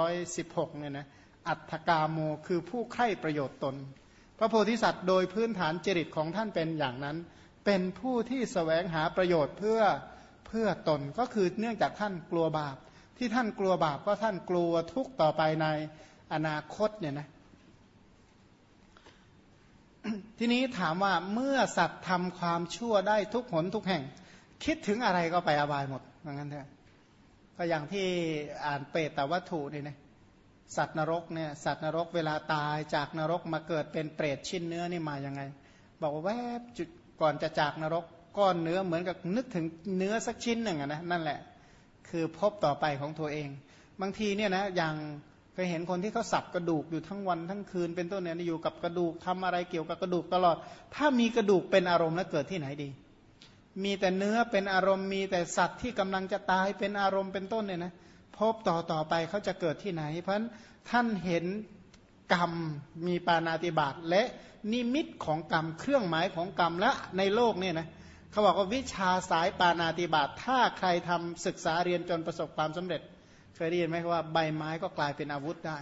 A: 416 เนี่ยนะอัตถกาโมคือผู้ใคร่ประโยชน์ตน พระโพธิสัตว์โดยพื้นฐานจริตของท่านเป็นอย่างนั้น เป็นผู้ที่สแสวงหาประโยชน์เพื่อเพื่อตนก็คือเนื่องจากท่านกลัวบาป ที่ท่านกลัวบาปก็ท่านกลัวทุกต่อไปในอนาคตเนี่ยนะ ทีนี้ถามว่าเมื่อสัตว์ทำความชั่วได้ทุกหนทุกแห่ง คิดถึงอะไรก็ไปอบายหมดเหมือนกันเถอะก็อย่างที่อ่านเปรตแต่วัตถุนี่นะสัตว์นรกเนี่ยสัตว์นรกเวลาตายจากนรกมาเกิดเป็นเปรตชิ้นเนื้อนี่มาอย่างไง บอกว่าแวบจุดก่อนจะจากนรกก้อนเนื้อเหมือนกับนึกถึงเนื้อสักชิ้นหนึ่งนะนั่นแหละ คือพบต่อไปของตัวเอง บางทีเนี่ยนะอย่าง เคยเห็นคนที่เขาสับกระดูกอยู่ทั้งวันทั้งคืนเป็นต้นเนี่ยอยู่กับกระดูกทำอะไรเกี่ยวกับกระดูกตลอด ถ้ามีกระดูกเป็นอารมณ์แล้วเกิดที่ไหนดี มีแต่เนื้อเป็นอารมณ์มีแต่สัตว์ที่กำลังจะตายเป็นอารมณ์เป็นต้นเนี่ยนะพบต่อต่อไปเขาจะเกิดที่ไหน เพราะท่านเห็นกรรมมีปานาติบาตและนิมิตของกรรมเครื่องหมายของกรรมและในโลกเนี่ยนะเขาบอกว่าวิชาสายปานาติบาตถ้าใครทำศึกษาเรียนจนประสบความสำเร็จ เคยได้ยินไหมว่าใบไม้ก็กลายเป็นอาวุธได้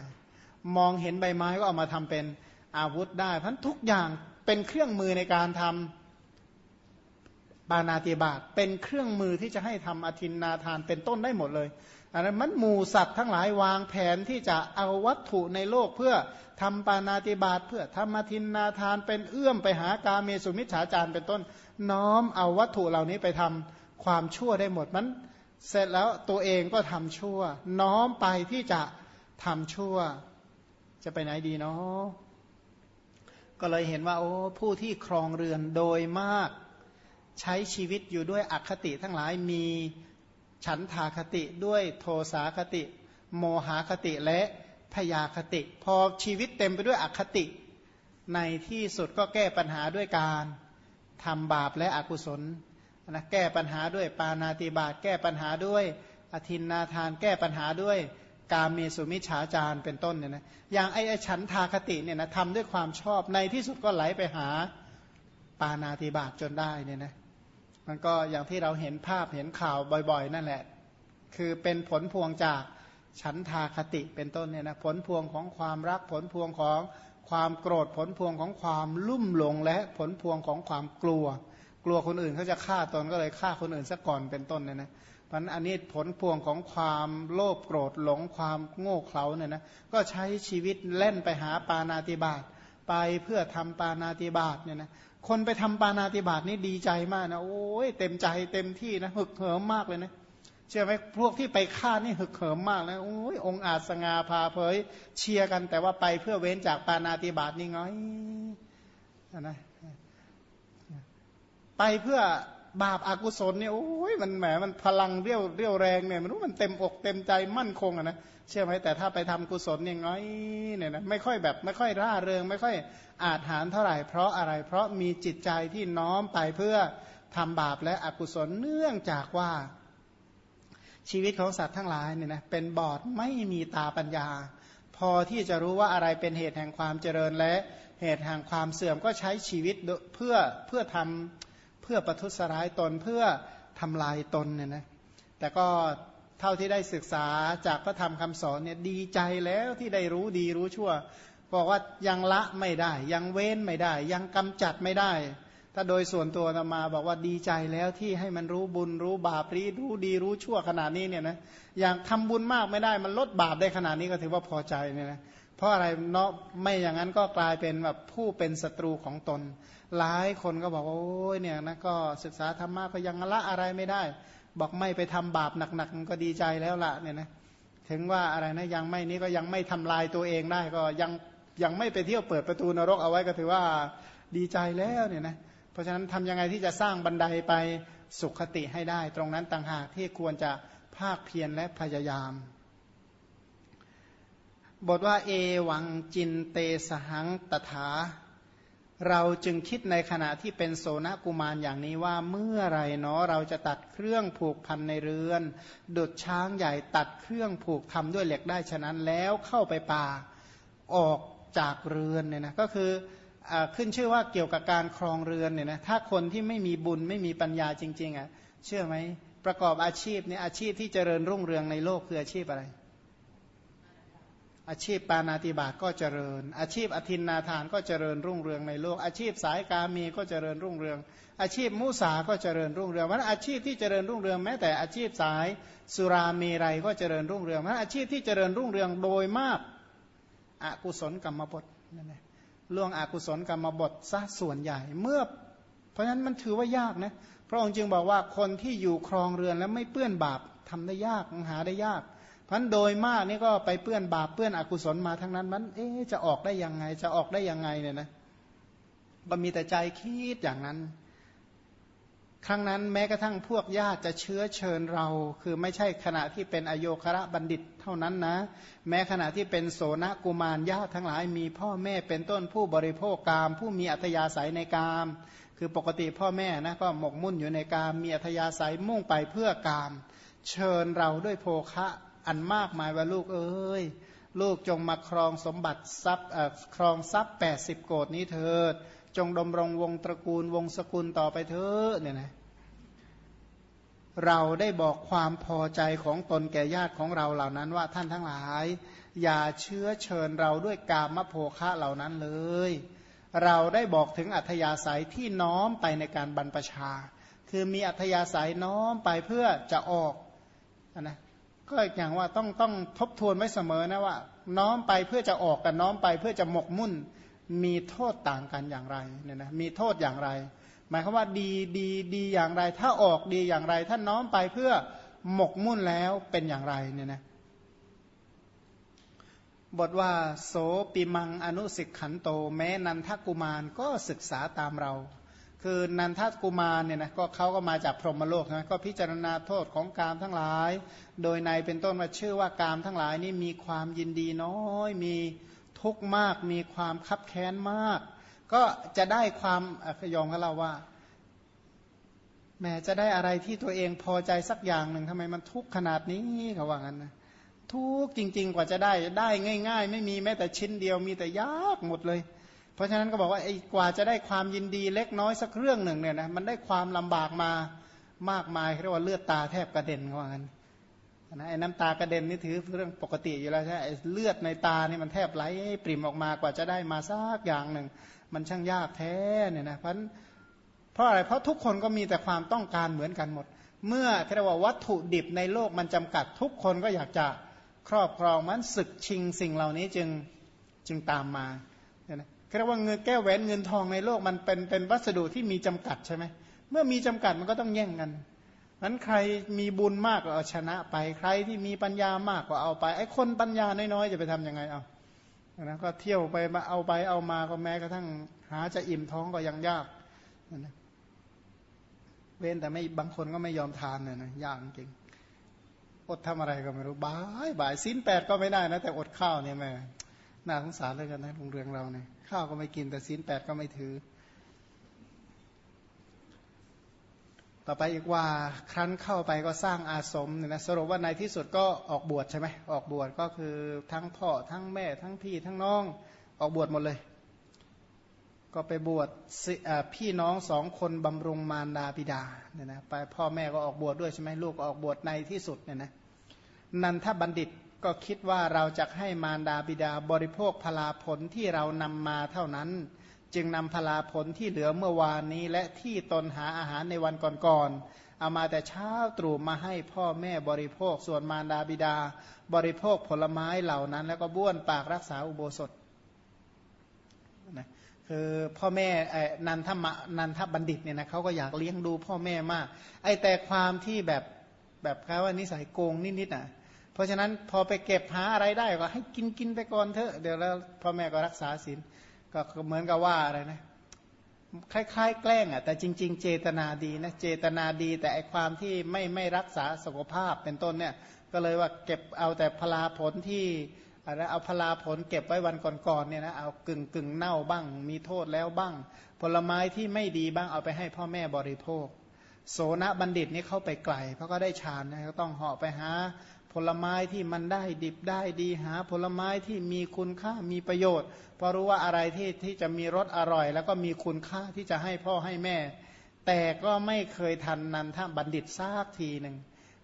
A: มองเห็นใบไม้ก็เอามาทำเป็นอาวุธได้เพราะทุกอย่างเป็นเครื่องมือในการทำปานาติบาตเป็นเครื่องมือที่จะให้ทำอธินนาทานเป็นต้นได้หมดเลยอันนั้นมันหมูสัตว์ทั้งหลายวางแผนที่จะเอาวัตถุในโลกเพื่อทำปานาติบาตเพื่อทำอธินนาทานเป็นเอื้อมไปหากาเมสุมิจฉาจารเป็นต้น น้อมเอาวัตถุเหล่านี้ไปทำความชั่วได้หมดมัน เสร็จแล้วตัวเองก็ทำชั่ว น้อมไปที่จะทำชั่ว จะไปไหนดีเนาะก็เลยเห็นว่าโอ้ผู้ที่ครองเรือนโดยมาก ใช้ชีวิตอยู่ด้วยอคติทั้งหลายมีฉันทาคติด้วยโทสาคติ โมหาคติและพยาคติ พอชีวิตเต็มไปด้วยอคติ ในที่สุดก็แก้ปัญหาด้วยการทำบาปและอกุศล นะแก้ปัญหาด้วยปานาติบาตแก้ปัญหาด้วย อธินนาทานแก้ปัญหาด้วยกาเมสุมิฉาจารเป็นต้นเนี่ยนะอย่างไอ้ฉันทาคติเนี่ยนะทำด้วยความชอบในที่สุดก็ไหลไปหาปานาติบาตจนได้เนี่ยนะมันก็อย่างที่เราเห็นภาพเห็นข่าวบ่อย ๆ นั่นแหละ คือเป็นผลพวงจากฉันทาคติเป็นต้นเนี่ยนะผลพวงของความรักผลพวงของความโกรธผลพวงของความลุ่มหลงและผลพวงของความกลัว กลัวคนอื่นเขาจะฆ่าตนก็เลยฆ่าคนอื่นซะก่อนเป็นต้นเนี่ยนะเพราะอันนี้ผลพวงของความโลภโกรธหลงความโง่เขลาเนี่ยนะก็ใช้ชีวิตเล่นไปหาปานาติบาตไปเพื่อทำปานาติบาตเนี่ยนะคนไปทำปานาติบาตนี่ดีใจมากนะโอ้ยเต็มใจเต็มที่นะหึกเหิมมากเลยนะเชื่อไหมพวกที่ไปฆ่านี่หึกเหิมมากนะโอ้ยองอาจสงาพาเผยเชียร์กันแต่ว่าไปเพื่อเว้นจากปานาติบาตนี่ไงนะ ไปเพื่อบาปอากุศลเนี่ยโอ้ยมันแหมมันพลังเรียวเรียวแรงเนี่ยมันรู้มันเต็มอกเต็มใจมั่นคงอะนะเชื่อไหมแต่ถ้าไปทำกุศลเนี่ยง้อยเนี่ยนะไม่ค่อยแบบไม่ค่อยร่าเริง ไม่ค่อยอาจหารเท่าไหร่เพราะอะไร เพราะมีจิตใจที่น้อมไปเพื่อทำบาปและอกุศลเนื่องจากว่า ชีวิตของสัตว์ทั้งหลายเนี่ยนะเป็นบอดไม่มีตาปัญญา พอที่จะรู้ว่าอะไรเป็นเหตุแห่งความเจริญและเหตุแห่งความเสื่อมก็ใช้ชีวิตเพื่อเพื่อทำเพื่อประทุษร้ายตนเพื่อทำลายตนเนี่ยนะแต่ก็เท่าที่ได้ศึกษาจากพระธรรมคำสอนเนี่ยดีใจแล้วที่ได้รู้ดีรู้ชั่วบอกว่ายังละไม่ได้ ยังเว้นไม่ได้ ยังกำจัดไม่ได้ ถ้าโดยส่วนตัวมาบอกว่าดีใจแล้วที่ให้มันรู้บุญรู้บาปรีรู้ดีรู้ชั่วขนาดนี้เนี่ยนะอย่างทำบุญมากไม่ได้มันลดบาปได้ขนาดนี้ก็ถือว่าพอใจเนี่ยนะ เพราะอะไรเนาะไม่อย่างนั้นก็กลายเป็นแบบผู้เป็นศัตรูของตน หลายคนก็บอกว่าโอ้ยเนี่ยนะก็ศึกษาธรรมะก็ยังละอะไรไม่ได้ บอกไม่ไปทำบาปหนักๆก็ดีใจแล้วละเนี่ยนะถึงว่าอะไรนะยังไม่นี้ก็ยังไม่ทำลายตัวเองได้ก็ยังยังไม่ไปเที่ยวเปิดประตูนรกเอาไว้ก็ถือว่าดีใจแล้วเนี่ยนะเพราะฉะนั้นทำยังไงที่จะสร้างบันไดไปสุขคติให้ได้ ตรงนั้นต่างหากที่ควรจะภาคเพียรและพยายาม บทว่าเอวังจินเตสหังตถา เราจึงคิดในขณะที่เป็นโสนกุมารอย่างนี้ว่าเมื่อไรเนาะเราจะตัดเครื่องผูกพันในเรือน ดุดช้างใหญ่ตัดเครื่องผูกทำด้วยเหล็กได้ฉะนั้นแล้วเข้าไปป่าออกจากเรือนเนี่ยนะก็คือขึ้นชื่อว่าเกี่ยวกับการครองเรือนเนี่ยนะถ้าคนที่ไม่มีบุญไม่มีปัญญาจริง ๆอะเชื่อไหมประกอบอาชีพเนี่ยอาชีพที่เจริญรุ่งเรืองในโลกคืออาชีพอะไร อาชีพปานาติบาตก็เจริญ อาชีพอธินนาทานก็เจริญรุ่งเรืองในโลก อาชีพสายกามีก็เจริญรุ่งเรือง อาชีพมุสาก็เจริญรุ่งเรืองเพราะอาชีพที่เจริญรุ่งเรืองแม้แต่อาชีพสายสุรามีไรก็เจริญรุ่งเรืองเพราะอาชีพที่เจริญรุ่งเรืองโดยมากอกุศลกรรมบทนั่นเองล่วงอกุศลกรรมบทซะส่วนใหญ่เมื่อ เพราะฉะนั้นมันถือว่ายากนะพระองค์จึงบอกว่าคนที่อยู่ครองเรือนแล้วไม่เปื้อนบาปทำได้ยากหาได้ยาก พราะโดยมากนี่ก็ไปเปื้อนบาปเปื้อนอกุศลมาทั้งนั้นมันเอ๊จะออกได้ยังไง จะออกได้ยังไงเนี่ยนะก็มีแต่ใจคิดอย่างนั้น ครั้งนั้นแม้กระทั่งพวกญาติจะเชื้อเชิญเรา คือไม่ใช่ขณะที่เป็นอโยคระบัณฑิตเท่านั้นนะ แม้ขณะที่เป็นโสนกุมารญาติทั้งหลายมีพ่อแม่เป็นต้นผู้บริโภคกาม ผู้มีอัธยาศัยในกาม คือปกติพ่อแม่นะก็หมกมุ่นอยู่ในกาม มีอัธยาศัยมุ่งไปเพื่อกาม เชิญเราด้วยโภคะ อันมากมายว่าลูกเอ้ยลูกจงมาครองสมบัติทรัพย์ครองทรัพย์ 80 โกดนี้เถิด จงดมรงวงตระกูลวงสกุลต่อไปเถอะเนี่ยนะเราได้บอกความพอใจของตนแก่ญาติของเราเหล่านั้นว่าท่านทั้งหลาย อย่าเชื้อเชิญเราด้วยกามโภคะเหล่านั้นเลย เราได้บอกถึงอัธยาศัยที่น้อมไปในการบรรพชา คือมีอัธยาศัยน้อมไปเพื่อจะออกนะ ก็อย่างว่าต้องต้องทบทวนไว้เสมอนะว่า น้อมไปเพื่อจะออกกับน้อมไปเพื่อจะหมกมุ่น มีโทษต่างกันอย่างไรเนี่ยนะมีโทษอย่างไร หมายความว่าดีดีดีอย่างไร ถ้าออกดีอย่างไร ถ้าน้อมไปเพื่อหมกมุ่นแล้วเป็นอย่างไรเนี่ยนะบทว่าโสปิมังอนุสิกขันโต แม้นันทกุมารก็ศึกษาตามเรา คือนันทกุมารเนี่ยนะก็เขาก็มาจากพรหมโลกนะก็พิจารณาโทษของกามทั้งหลาย โดยในเป็นต้นว่าชื่อว่ากามทั้งหลายนี่มีความยินดีน้อย มีทุกข์มาก มีความคับแค้นมาก ก็จะได้ความยองกับเราว่าแม้จะได้อะไรที่ตัวเองพอใจสักอย่างหนึ่งทำไมมันทุกข์ขนาดนี้เขาว่างั้นนะทุกข์จริง ๆ กว่าจะได้ได้ง่าย ๆ ไม่มีแม้แต่ชิ้นเดียวมีแต่ยากหมดเลย เพราะฉะนั้นก็บอกว่าไอ้กว่าจะได้ความยินดีเล็กน้อยสักเรื่องหนึ่งเนี่ยนะมันได้ความลำบากมามากมายเรียกว่าเลือดตาแทบกระเด็นเขาว่างั้นนะไอ้น้ำตากระเด็นนี่ถือเรื่องปกติอยู่แล้วใช่ไอ้เลือดในตานี่มันแทบไหลปริ่มออกมากว่าจะได้มาสักอย่างหนึ่ง มันช่างยากแท้เนี่ยนะเพราะเพราะอะไรเพราะทุกคนก็มีแต่ความต้องการเหมือนกันหมด เมื่อเรียกว่าวัตถุดิบในโลกมันจำกัด ทุกคนก็อยากจะครอบครองมันศึกชิงสิ่งเหล่านี้จึงจึงตามมา เรียกว่าเงินแก้วแหวนเงินทองในโลกมันเป็นเป็นวัสดุที่มีจำกัดใช่ไหมเมื่อมีจำกัดมันก็ต้องแย่งกันนั้นใครมีบุญมากก็เอาชนะไปใครที่มีปัญญามากก็เอาไป ไอ้คนปัญญาน้อยๆจะไปทํำยังไงเอานะก็เที่ยวไปมาเอาไปเอามาก็แม้กระทั่งหาจะอิ่มท้องก็ยังยากนะเว้นแต่ไม่บางคนก็ไม่ยอมทานเลยนะยากจริงอดทำอะไรก็ไม่รู้บ่ายบ่ายสิ้นแปดก็ไม่ได้นะแต่อดข้าวเนี่ยแม่น่าสงสารเลยกันนะโรงเรียนเราเนี่ย ข้าวก็ไม่กินแต่สิ้นแปดก็ไม่ถือ ต่อไปอีกว่าครั้นเข้าไปก็สร้างอาสมเนี่ยนะสรุปว่าในที่สุดก็ออกบวชใช่ไหมออกบวชก็คือทั้งพ่อทั้งแม่ทั้งพี่ทั้งน้องออกบวชหมดเลย ก็ไปบวชพี่น้องสองคนบำรุงมารดาบิดาเนี่ยนะไปพ่อแม่ก็ออกบวชดด้วยใช่ไหมลูกออกบวชในที่สุดเนี่ยนะนันทบัณฑิต ก็คิดว่าเราจะให้มารดาบิดาบริโภคพลาผลที่เรานำมาเท่านั้น จึงนำพลาผลที่เหลือเมื่อวานนี้ และที่ตนหาอาหารในวันก่อนๆเอามาแต่เช้าตรู่มาให้พ่อแม่บริโภคส่วนมารดาบิดา บริโภคผลไม้เหล่านั้น แล้วก็บ้วนปากรักษาอุโบสถนะคือพ่อแม่นันทมนันทบัณฑิตเนี่ยนะเขาก็อยากเลี้ยงดูพ่อแม่มาก ไอแต่ความที่แบบแบบเขาว่านิสัยโกงนิดๆอะ เพราะฉะนั้นพอไปเก็บหาอะไรได้ก็ให้กินกินไปก่อนเถอะเดี๋ยวแล้วพ่อแม่ก็รักษาศีลก็เหมือนกับว่าอะไรนะคล้ายๆ แกล้งอะแต่จริง ๆ เจตนาดีนะเจตนาดีแต่ไอความที่ไม่ไม่รักษาสุขภาพเป็นต้นเนี่ยก็เลยว่าเก็บเอาแต่พลาผลที่อะไรเอาพลาผลเก็บไว้วันก่อนๆเนี่ยนะเอากึ่งกึ่งเน่าบ้าง มีโทษแล้วบ้าง ผลไม้ที่ไม่ดีบ้างเอาไปให้พ่อแม่บริโภค โสนบัณฑิตนี่เข้าไปไกลเพราะก็ได้ฌานนะก็ต้องเหาะไปหา ลไม้ที่มันได้ดิบได้ดีหา ผลไม้ที่มีคุณค่ามีประโยชน์เพราะรู้ว่าอะไรที่ที่จะมีรสอร่อย แล้วก็มีคุณค่าที่จะให้พ่อให้แม่ แต่ก็ไม่เคยทันนันทบัณฑิตซากทีหนึ่ง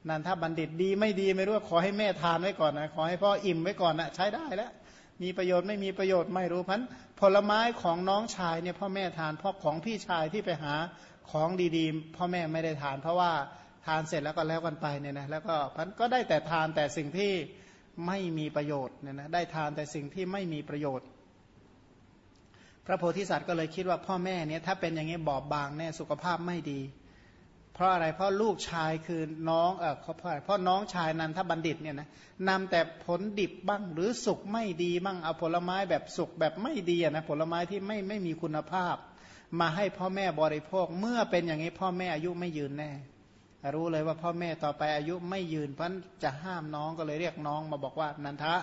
A: นันทบัณฑิตดีไม่ดีไม่รู้ขอให้แม่ทานไว้ก่อนนะขอให้พ่ออิ่มไว้ก่อนนะใช้ได้แล้วมีประโยชน์ไม่มีประโยชน์ไม่รู้พันผลไม้ของน้องชายเนี่ยพ่อแม่ทานพ่อของพี่ชายที่ไปหาของดีๆ พ่อแม่ไม่ได้ทานเพราะว่า ทานเสร็จแล้วก็แล้วกันไปเนี่ยนะแล้วก็พันก็ได้แต่ทานแต่สิ่งที่ไม่มีประโยชน์เนี่ยนะได้ทานแต่สิ่งที่ไม่มีประโยชน์ พระโพธิสัตว์ก็เลยคิดว่าพ่อแม่เนี่ยถ้าเป็นอย่างนี้บอบบางแน่สุขภาพไม่ดี เพราะอะไรเพราะลูกชายคือน้องเออเพราะเพราะน้องชายนันทบัณฑิตเนี่ยนะนำแต่ผลดิบบ้างหรือสุกไม่ดีบ้างเอาผลไม้แบบสุกแบบไม่ดีนะผลไม้ที่ไม่ไม่มีคุณภาพ มาให้พ่อแม่บริโภคเมื่อเป็นอย่างนี้พ่อแม่อายุไม่ยืนแน่ รู้เลยว่าพ่อแม่ต่อไปอายุไม่ยืนเพราะจะห้ามน้องก็เลยเรียกน้องมาบอกว่านันทะ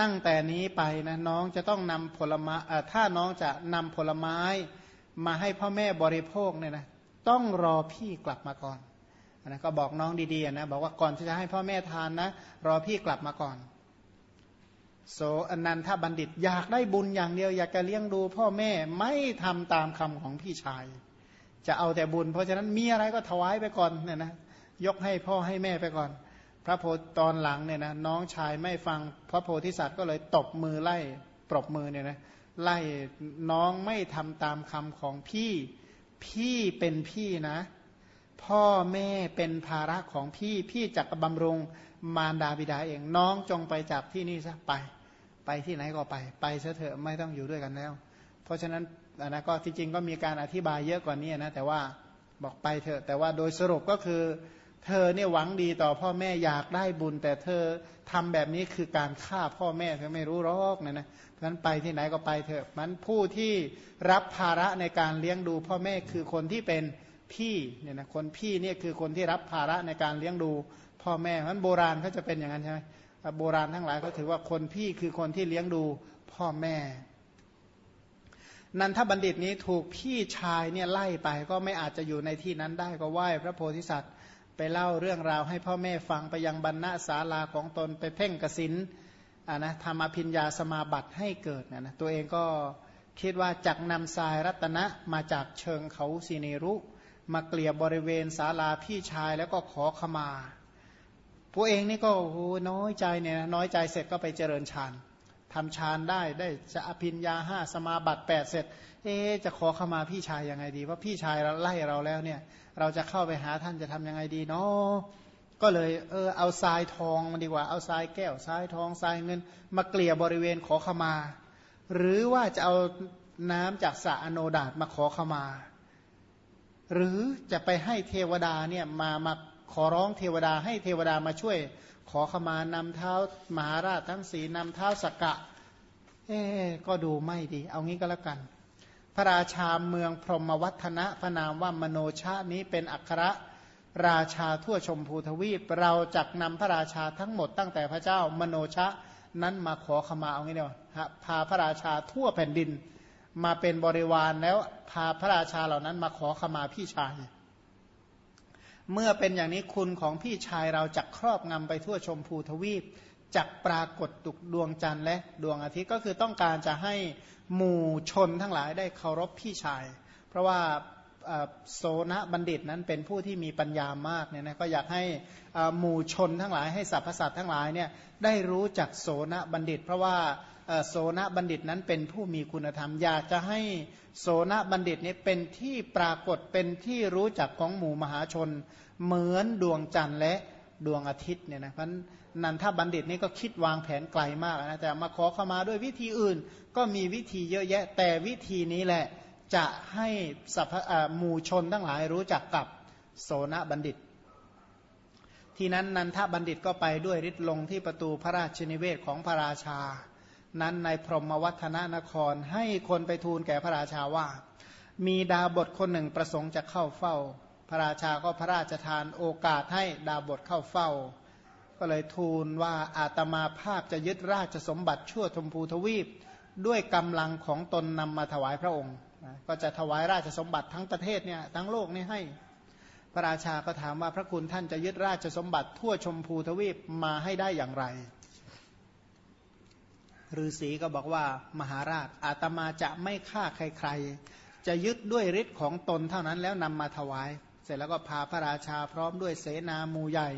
A: ตั้งแต่นี้ไปนะน้องจะต้องนำผลไม้ถ้าน้องจะนำผลไม้มาให้พ่อแม่บริโภคเนี่ยนะต้องรอพี่กลับมาก่อนนะก็บอกน้องดีๆนะบอกว่าก่อนที่จะให้พ่อแม่ทานนะรอพี่กลับมาก่อน โสอนันทบัณฑิตอยากได้บุญอย่างเดียว อยากจะเลี้ยงดูพ่อแม่ไม่ทำตามคำของพี่ชาย จะเอาแต่บุญ เพราะฉะนั้นมีอะไรก็ถวายไปก่อนเนี่ยนะยกให้พ่อให้แม่ไปก่อน พระโพตอนหลังเนี่ยนะน้องชายไม่ฟังพระโพธิสัตว์ก็เลยตบมือไล่ปรบมือเนี่ยนะไล่น้องไม่ทำตามคำของพี่พี่เป็นพี่นะ พ่อแม่เป็นภาระของพี่พี่จักบำรุงมารดาบิดาเองน้องจงไปจากที่นี่ซะไป ไปที่ไหนก็ไป ไปเถอะไม่ต้องอยู่ด้วยกันแล้ว เพราะฉะนั้น นะก็ที่จริงก็มีการอธิบายเยอะกว่านี้นะแต่ว่าบอกไปเถอะแต่ว่าโดยสรุปก็คือ เธอเนี่ยหวังดีต่อพ่อแม่อยากได้บุญ แต่เธอทำแบบนี้คือการฆ่าพ่อแม่เธอไม่รู้หรอกนะนะเพราะนั้นไปที่ไหนก็ไปเถอะมันผู้ที่รับภาระในการเลี้ยงดูพ่อแม่คือคนที่เป็นพี่เนี่ยนะคนพี่เนี่ยคือคนที่รับภาระในการเลี้ยงดูพ่อแม่มันโบราณเขาจะเป็นอย่างนั้นใช่ไหมโบราณทั้งหลายเขาถือว่าคนพี่คือคนที่เลี้ยงดูพ่อแม่ นันทบัณฑิตนี้ถูกพี่ชายเนี่ยไล่ไปก็ไม่อาจจะอยู่ในที่นั้นได้ก็ไหว้พระโพธิสัตว์ ไปเล่าเรื่องราวให้พ่อแม่ฟังไปยังบรรณาศาลาของตนไปเพ่งกสินอ่านะทำอภิญญาสมาบัติให้เกิดนะนะตัวเองก็คิดว่าจักนำทรายรัตนะมาจากเชิงเขาสีเนรุ มาเกลี่ยบริเวณศาลาพี่ชายแล้วก็ขอขมาพวกเองนี่ก็โอ้น้อยใจเนี่ยน้อยใจเสร็จก็ไปเจริญฌาน ทำฌานได้ได้จะอภินยาห้าสมาบัติแปดเสร็จ เอ๊จะขอเข้ามาพี่ชายยังไงดีว่าพี่ชายเราไล่เราแล้วเนี่ย เราจะเข้าไปหาท่านจะทํำยังไงดีเนาะก็เลยเออเอาทรายทองมาดีกว่าเอาทรายแก้วทรายทองทรายเงิน มาเกลี่ยบริเวณขอขมา หรือว่าจะเอาน้ำจากสระอโนดาตมาขอขมา หรือจะไปให้เทวดาเนี่ยมามา ขอร้องเทวดาให้เทวดามาช่วย ขอขมานำเท้ามหาราชทั้งสีนำเท้าสกกะ เอ๊ก็ดูไม่ดี เอางี้ก็แล้วกัน พระราชาเมืองพรหมวัฒนะพระนามว่ามโนชานี้เป็นอัครราชาทั่วชมพูทวีป เราจักนำพระราชาทั้งหมดตั้งแต่พระเจ้ามโนชะนั้นมาขอขมาเอางี้เดียวพาพระราชาทั่วแผ่นดิน มาเป็นบริวารแล้วพาพระราชาเหล่านั้นมาขอขมาพี่ชาย เมื่อเป็นอย่างนี้คุณของพี่ชายเราจะครอบงำไปทั่วชมพูทวีปจักปรากฏตุกดวงจันทร์และดวงอาทิตย์ก็คือต้องการจะให้หมู่ชนทั้งหลายได้เคารพพี่ชาย เพราะว่าโซนบัณฑิตนั้นเป็นผู้ที่มีปัญญามากเนี่ยนะก็อยากให้หมู่ชนทั้งหลายให้สรรพสัตว์ทั้งหลายเนี่ยได้รู้จักโซนบัณฑิต เพราะว่า โซนบัณฑิตนั้นเป็นผู้มีคุณธรรม อยากจะให้โซนบัณฑิตนี้เป็นที่ปรากฏเป็นที่รู้จักของหมู่มหาชน เหมือนดวงจันทร์และดวงอาทิตย์เนี่ยนะเพราะนันทบัณฑิตนี่ก็คิดวางแผนไกลมากนะแต่มาขอเข้ามาด้วยวิธีอื่น ก็มีวิธีเยอะแยะ แต่วิธีนี้แหละจะให้สัพหมู่ชนทั้งหลายรู้จักกับโสนบัณฑิต ที่นั้นนันทบัณฑิตก็ไปด้วยฤทธิ์ลงที่ประตูพระราชนิเวศของพระราชา นั้นในพรหมวัฒนานครให้คนไปทูลแก่พระราชาว่า มีดาบทคนหนึ่งประสงค์จะเข้าเฝ้า พระราชาก็พระราชทานโอกาสให้ดาบทเข้าเฝ้า ก็เลยทูลว่าอาตมาภาพจะยึดราชสมบัติชั่วชมพูทวีป ด้วยกำลังของตนนำมาถวายพระองค์ ก็จะถวายราชสมบัติทั้งประเทศเนี่ยทั้งโลกนี่ให้พระราชาก็ถามว่าพระคุณท่านจะยึดราชสมบัติทั่วชมพูทวีปมาให้ได้อย่างไร ฤาษีก็บอกว่ามหาราชอาตมาจะไม่ฆ่าใครๆ จะยึดด้วยฤทธิ์ของตนเท่านั้นแล้วนำมาถวาย เสร็จแล้วก็พาพระราชาพร้อมด้วยเสนามูใหญ่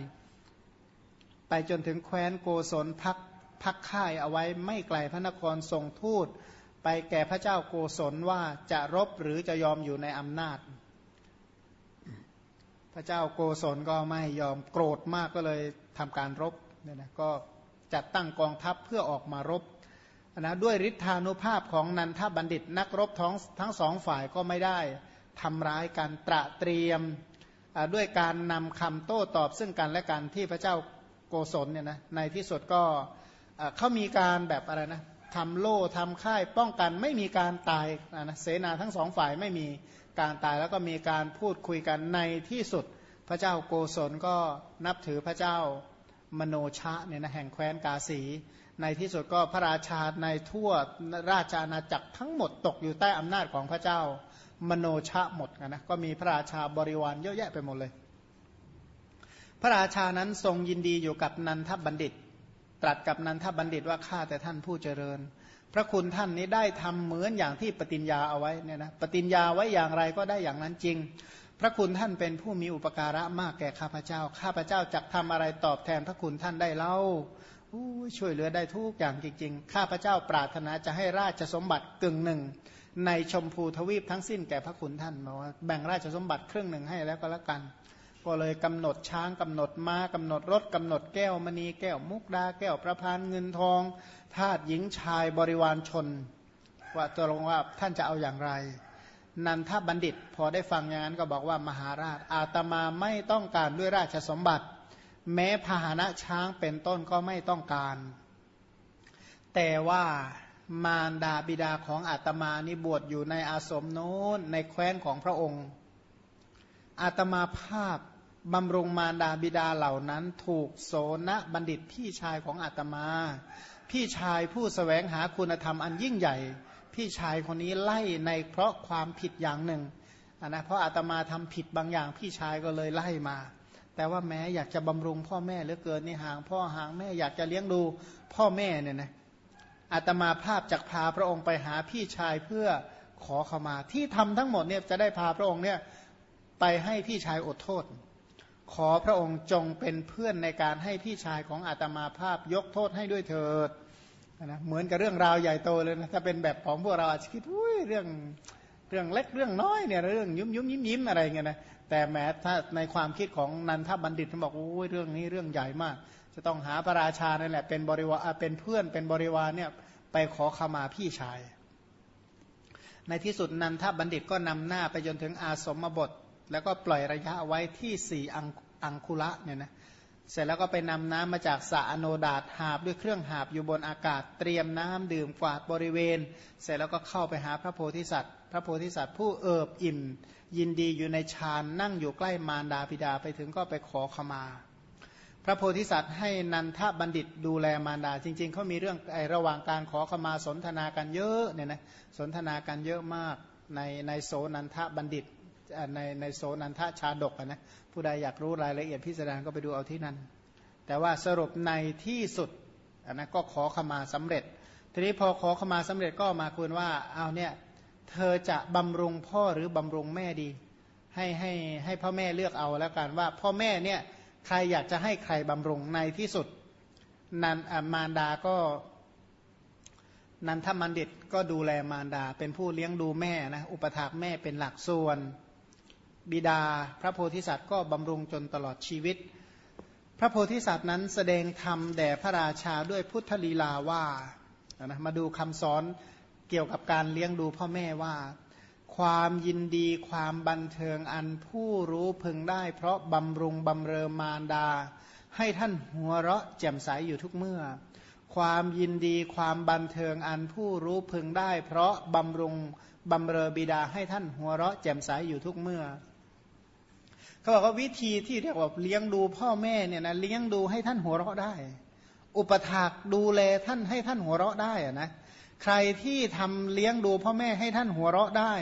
A: ไปจนถึงแคว้นโกศลพักพักค่ายเอาไว้ไม่ไกลพระนครทรงทูตไปแก่พระเจ้าโกศลว่าจะรบหรือจะยอมอยู่ในอำนาจ พระเจ้าโกศลก็ไม่ยอมโกรธมากก็เลยทำการรบเนี่ยนะก็จัดตั้งกองทัพเพื่อออกมารบ นะด้วยฤทธานุภาพของนันทบัณฑิตนักรบท้องทั้งสองฝ่ายก็ไม่ได้ทำร้ายกันตระเตรียมด้วยการนำคำโต้ตอบซึ่งกันและกันที่พระเจ้าโกศลเนี่ยนะในที่สุดก็เขามีการแบบอะไรนะทำโล่ทำค่ายป้องกันไม่มีการตายนะเสนาทั้งสองฝ่ายไม่มีการตายแล้วก็มีการพูดคุยกันในที่สุด พระเจ้าโกศลก็นับถือพระเจ้ามโนชะเนี่ยนะแห่งแคว้นกาสี ในที่สุดก็พระราชาในทั่วราชอาณาจักรทั้งหมดตกอยู่ใต้อำนาจของพระเจ้ามโนชะหมดนะก็มีพระราชาบริวารเยอะแยะไปหมดเลย พระราชานั้นทรงยินดีอยู่กับนันทบัณฑิต ตรัสกับนันทบัณฑิตว่าข้าแต่ท่านผู้เจริญ พระคุณท่านนี้ได้ทำเหมือนอย่างที่ปฏิญญาเอาไว้เนี่ยนะปฏิญญาไว้อย่างไรก็ได้อย่างนั้นจริง พระคุณท่านเป็นผู้มีอุปการะมากแก่ข้าพเจ้า ข้าพเจ้าจะทำอะไรตอบแทนพระคุณท่านได้เล่า ช่วยเหลือได้ทุกอย่างจริงๆ ข้าพเจ้าปรารถนาจะให้ราชสมบัติกึ่งหนึ่ง ในชมพูทวีปทั้งสิ้นแก่พระคุณท่านบอกว่าแบ่งราชสมบัติครึ่งหนึ่งให้แล้วก็แล้วกัน ก็เลยกำหนดช้างกำหนดม้ากำหนดรถกำหนดแก้วมณีแก้วมุกดาแก้วประพานเงินทองทาตหญิงชายบริวารชน ว่าตัวลงว่าท่านจะเอาอย่างไรนันทบัณฑิต พอได้ฟังอย่างนั้นก็บอกว่ามหาราชอาตมาไม่ต้องการด้วยราชสมบัติ แม้พาหนะช้างเป็นต้นก็ไม่ต้องการ แต่ว่ามารดาบิดาของอาตมานี่บวชอยู่ในอาสมโน้นในแคว้นของพระองค์ อาตมาภาพบำรุงมารดาบิดาเหล่านั้นถูกโสนบัณฑิตพี่ชายของอาตมา พี่ชายผู้สแสวงหาคุณธรรมอันยิ่งใหญ่ พี่ชายคนนี้ไล่ในเพราะความผิดอย่างหนึ่งนะเพราะอาตมาทำผิดบางอย่างพี่ชายก็เลยไล่มา แต่ว่าแม้อยากจะบำรุงพ่อแม่เหลือเกินนี่ห่างพ่อห่างแม่อยากจะเลี้ยงดูพ่อแม่เนี่ยนะอาตมาภาพจากพาพระองค์ไปหาพี่ชายเพื่อขอเข้ามาที่ทำทั้งหมดเนี่ยจะได้พาพระองค์เนี่ยไปให้พี่ชายอดโทษ ขอพระองค์จงเป็นเพื่อนในการให้พี่ชายของอาตมาภาพยกโทษให้ด้วยเถิดนะเหมือนกับเรื่องราวใหญ่โตเลยนะถ้าเป็นแบบของพวกเราอาจจะคิดอุ้ยเรื่องเรื่องเล็กเรื่องน้อยเนี่ยเรื่อง ยุ่มยุ่มยิ้มยิ้มอะไรเงี้ยนะ แต่แม้ถ้าในความคิดของนันทบัณฑิตเขาบอกโอ้ยเรื่องนี้เรื่องใหญ่มาก จะต้องหาพระราชานั่นแหละเป็นบริวารเป็นเพื่อนเป็นบริวารเนี่ยไปขอขมาพี่ชาย ในที่สุดนันทบัณฑิตก็นำหน้าไปจนถึงอาสมบท แล้วก็ปล่อยระยะไว้ที่สี่อังคุละเนี่ยนะเสร็จแล้วก็ไปนำน้ำมาจากสระอโนดาตหาบด้วยเครื่องหาบอยู่บนอากาศเตรียมน้ำดื่มกวาดบริเวณ เสร็จแล้วก็เข้าไปหาพระโพธิสัตว์ พระโพธิสัตว์ผู้เอิบอิ่ม ยินดีอยู่ในฌานนั่งอยู่ใกล้มารดาบิดาไปถึงก็ไปขอขมา พระโพธิสัตว์ให้นันทบัณฑิตดูแลมารดา จริง ๆเขามีเรื่องไอระหว่างการขอขมาสนทนากันเยอะเนี่ยนะสนทนากันเยอะมากในในโสนันทบัณฑิตในในโซนันทชาดกนะผู้ใดอยากรู้รายละเอียดพิสดารก็ไปดูเอาที่นั่นแต่ว่าสรุปในที่สุดนะก็ขอขมาสำเร็จ ทีนี้พอขอขมาสำเร็จก็มาคุยว่าเอาเนี่ย เธอจะบำรุงพ่อหรือบำรุงแม่ดี ให้ให้ให้พ่อแม่เลือกเอาแล้วกันว่า พ่อแม่เนี่ยใครอยากจะให้ใครบำรุงในที่สุดนันมารดาก็นันทมันดิตก็ดูแลมารดา เป็นผู้เลี้ยงดูแม่นะอุปถากแม่เป็นหลักส่วน บิดาพระโพธิสัตว์ก็บำรุงจนตลอดชีวิต พระโพธิสัตว์นั้นแสดงธรรมแด่พระราชาด้วยพุทธลีลาว่านะมาดูคำสอน เกี่ยวกับการเลี้ยงดูพ่อแม่ว่า ความยินดีความบันเทิงอันผู้รู้พึงได้ เพราะบำรุงบำเรอมารดา ให้ท่านหัวเราะแจ่มใสอยู่ทุกเมื่อ ความยินดีความบันเทิงอันผู้รู้พึงได้ เพราะบำรุงบำเรอบิดาให้ท่านหัวเราะแจ่มใสอยู่ทุกเมื่อเขาบอกว่าวิธีที่เรียกว่าเลี้ยงดูพ่อแม่เนี่ยนะเลี้ยงดูให้ท่านหัวเราะได้ อุปถากดูแลท่านให้ท่านหัวเราะได้อะนะ ใครที่ทำเลี้ยงดูพ่อแม่ให้ท่านหัวเราะได้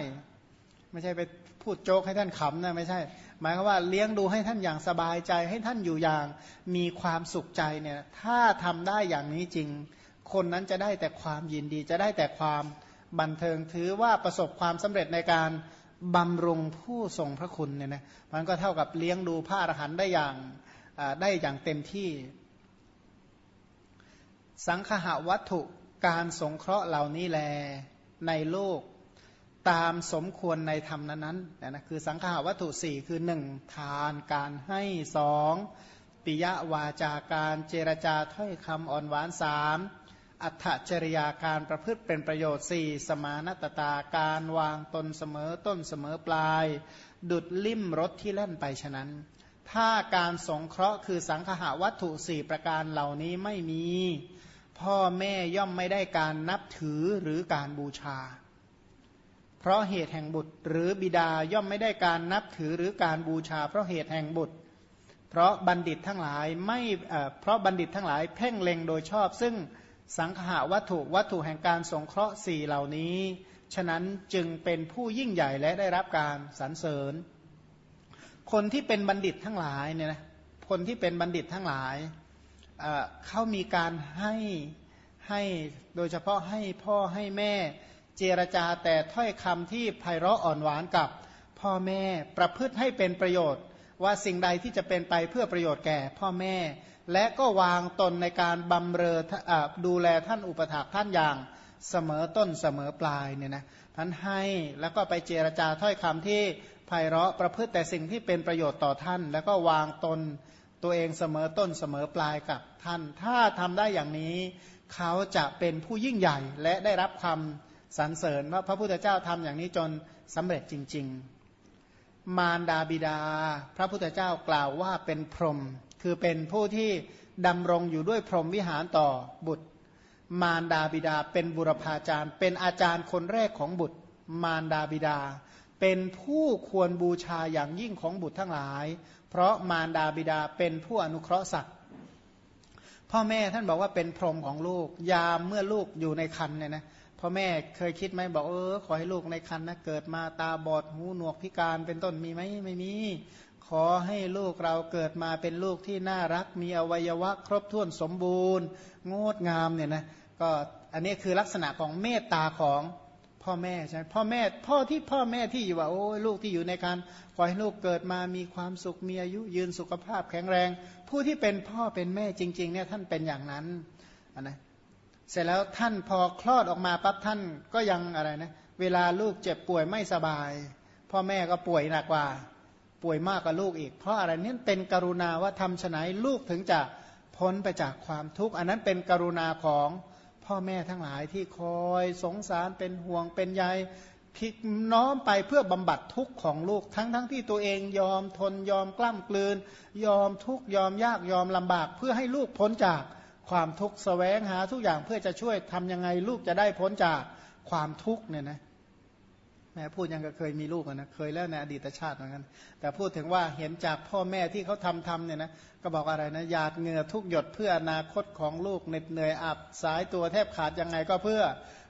A: ไม่ใช่ไปพูดโจกให้ท่านขำนะไม่ใช่ หมายความว่าเลี้ยงดูให้ท่านอย่างสบายใจ ให้ท่านอยู่อย่างมีความสุขใจเนี่ยถ้าทำได้อย่างนี้จริง คนนั้นจะได้แต่ความยินดีจะได้แต่ความบันเทิงถือว่าประสบความสำเร็จในการบำรุงผู้ทรงพระคุณเนี่ยนะมันก็เท่ากับเลี้ยงดูพระอรหันต์ได้อย่างได้อย่างเต็มที่ สังคหวัตถุ การสงเคราะห์เหล่านี้แลในโลกตามสมควรในธรรมนั้นๆนะคือสังขาวัตถุสี่คือหนึ่งทานการให้สองปิยวาจาการเจรจาถ้อยคำอ่อนหวานสามอัตจริยาการประพฤติเป็นประโยชน์สี่สมานตตาการวางตนเสมอต้นเสมอปลาย ดุดลิ่มรถที่เล่นไปฉะนั้น ถ้าการสงเคราะห์คือสังขาวัตถุสี่ประการเหล่านี้ไม่มี พ่อแม่ย่อมไม่ได้การนับถือหรือการบูชา เพราะเหตุแห่งบุตร หรือบิดาย่อมไม่ได้การนับถือหรือการบูชา เพราะเหตุแห่งบุตร เพราะบัณฑิตทั้งหลายไม่เพราะบัณฑิตทั้งหลายเพ่งเล็งโดยชอบ ซึ่งสังหาวัตถุวัตถุแห่งการสงเคราะห์สี่เหล่านี้ ฉะนั้นจึงเป็นผู้ยิ่งใหญ่และได้รับการสรรเสริญ คนที่เป็นบัณฑิตทั้งหลายเนี่ยนะคนที่เป็นบัณฑิตทั้งหลาย เขามีการให้ให้โดยเฉพาะให้พ่อให้แม่เจรจาแต่ถ้อยคำที่ไพเราะอ่อนหวานกับพ่อแม่ประพฤติให้เป็นประโยชน์ ว่าสิ่งใดที่จะเป็นไปเพื่อประโยชน์แก่พ่อแม่ และก็วางตนในการบำเรอดูแลท่านอุปถากท่านอย่างเสมอต้นเสมอปลายเนี่ยนะท่านให้แล้วก็ไปเจรจาถ้อยคำที่ไพเราะประพฤติแต่สิ่งที่เป็นประโยชน์ต่อท่าน แล้วก็วางตน ตัวเองเสมอต้นเสมอปลายกับท่าน ถ้าทำได้อย่างนี้เขาจะเป็นผู้ยิ่งใหญ่และได้รับความสรรเสริญว่าพระพุทธเจ้าทำอย่างนี้จนสำเร็จจริง ๆ มารดาบิดา พระพุทธเจ้ากล่าวว่าเป็นพรหมคือเป็นผู้ที่ดำรงอยู่ด้วยพรหมวิหารต่อบุตร มารดาบิดาเป็นบุรพาจารย์ เป็นอาจารย์คนแรกของบุตร มารดาบิดา เป็นผู้ควรบูชาอย่างยิ่งของบุตรทั้งหลาย เพราะมารดาบิดาเป็นผู้อนุเคราะห์สัตว์ พ่อแม่ท่านบอกว่าเป็นพรหมของลูก ยามเมื่อลูกอยู่ในคันเนี่ยนะพ่อแม่เคยคิดไหมบอกเออขอให้ลูกในคันนะเกิดมาตาบอดหูหนวกพิการเป็นต้นมีไหมไม่มี ขอให้ลูกเราเกิดมาเป็นลูกที่น่ารัก มีอวัยวะครบถ้วนสมบูรณ์ งดงามเนี่ยนะก็อันนี้คือลักษณะของเมตตาของ พ่อแม่ใช่พ่อแม่พ่อที่พ่อแม่ที่อยู่ว่าโอ้ลูกที่อยู่ในการขอให้ลูกเกิดมามีความสุขมีอายุยืนสุขภาพแข็งแรง ผู้ที่เป็นพ่อเป็นแม่จริง ๆ เนี่ยท่านเป็นอย่างนั้นนะเสร็จแล้วท่านพอคลอดออกมาปั๊บท่านก็ยังอะไรนะเวลาลูกเจ็บป่วยไม่สบาย พ่อแม่ก็ป่วยหนักกว่า ป่วยมากกว่าลูกอีก เพราะอะไรนี่เป็นกรุณาว่าทำฉนัยลูกถึงจะพ้นไปจากความทุกข์อันนั้นเป็นกรุณาของ พ่อแม่ทั้งหลายที่คอยสงสารเป็นห่วงเป็นใยพิกน้อมไปเพื่อบำบัดทุกข์ของลูกทั้งทั้งที่ตัวเองยอมทนยอมกล้ำกลืน ยอมทุกข์ยอมยากยอมลำบาก เพื่อให้ลูกพ้นจากความทุกข์แสวงหาทุกอย่างเพื่อจะช่วยทำยังไงลูกจะได้พ้นจากความทุกข์เนี่ยนะ แม่พูดยังก็เคยมีลูกนะเคยแล้วในอดีตชาติเหมือนกันแต่พูดถึงว่าเห็นจากพ่อแม่ที่เขาทำทำเนี่ยนะก็บอกอะไรนะหยาดเหงื่อทุกหยดเพื่ออนาคตของลูกเหน็ดเหนื่อยอับสายตัวแทบขาดยังไงก็เพื่อ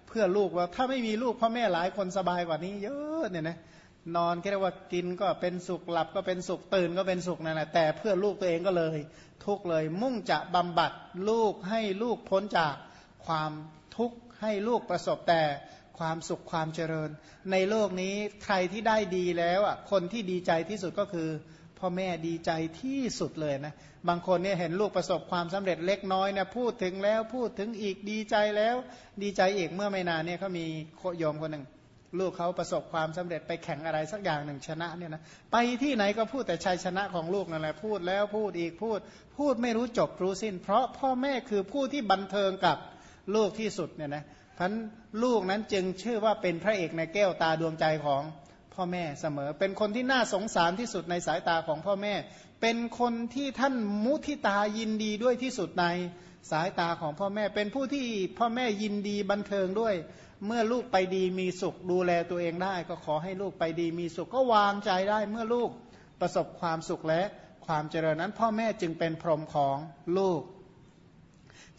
A: เพื่อลูกว่าถ้าไม่มีลูกพ่อแม่หลายคนสบายกว่านี้เยอะเนี่ยนะนอนแค่ว่ากินก็เป็นสุขหลับก็เป็นสุขตื่นก็เป็นสุขนั่นแหละแต่เพื่อลูกตัวเองก็เลย ทุกเลย มุ่งจะบำบัดลูกให้ลูกพ้นจากความทุกข์ให้ลูกประสบแต่ ความสุขความเจริญ ในโลกนี้ใครที่ได้ดีแล้วอะคนที่ดีใจที่สุดก็คือพ่อแม่ดีใจที่สุดเลยนะบางคนเนี่ยเห็นลูกประสบความสำเร็จเล็กน้อยเนี่ยพูดถึงแล้วพูดถึงอีกดีใจแล้ว ดีใจอีกเมื่อไม่นานเนี่ยเขามีโยมคนหนึ่งลูกเขาประสบความสำเร็จไปแข่งอะไรสักอย่างหนึ่งชนะเนี่ยนะไปที่ไหนก็พูดแต่ชัยชนะของลูกนั่นแหละพูดแล้วพูดอีกพูด พูดไม่รู้จบรู้สิ้น เพราะพ่อแม่คือผู้ที่บันเทิงกับลูกที่สุดเนี่ยนะ พันลูกนั้นจึงชื่อว่าเป็นพระเอกในแก้วตาดวงใจของพ่อแม่เสมอ เป็นคนที่น่าสงสารที่สุดในสายตาของพ่อแม่ เป็นคนที่ท่านมุทิตายินดีด้วยที่สุดในสายตาของพ่อแม่ เป็นผู้ที่พ่อแม่ยินดีบันเทิงด้วย เมื่อลูกไปดีมีสุขดูแลตัวเองได้ ก็ขอให้ลูกไปดีมีสุขก็วางใจได้ เมื่อลูกประสบความสุขและความเจริญนั้น พ่อแม่จึงเป็นพรหมของลูก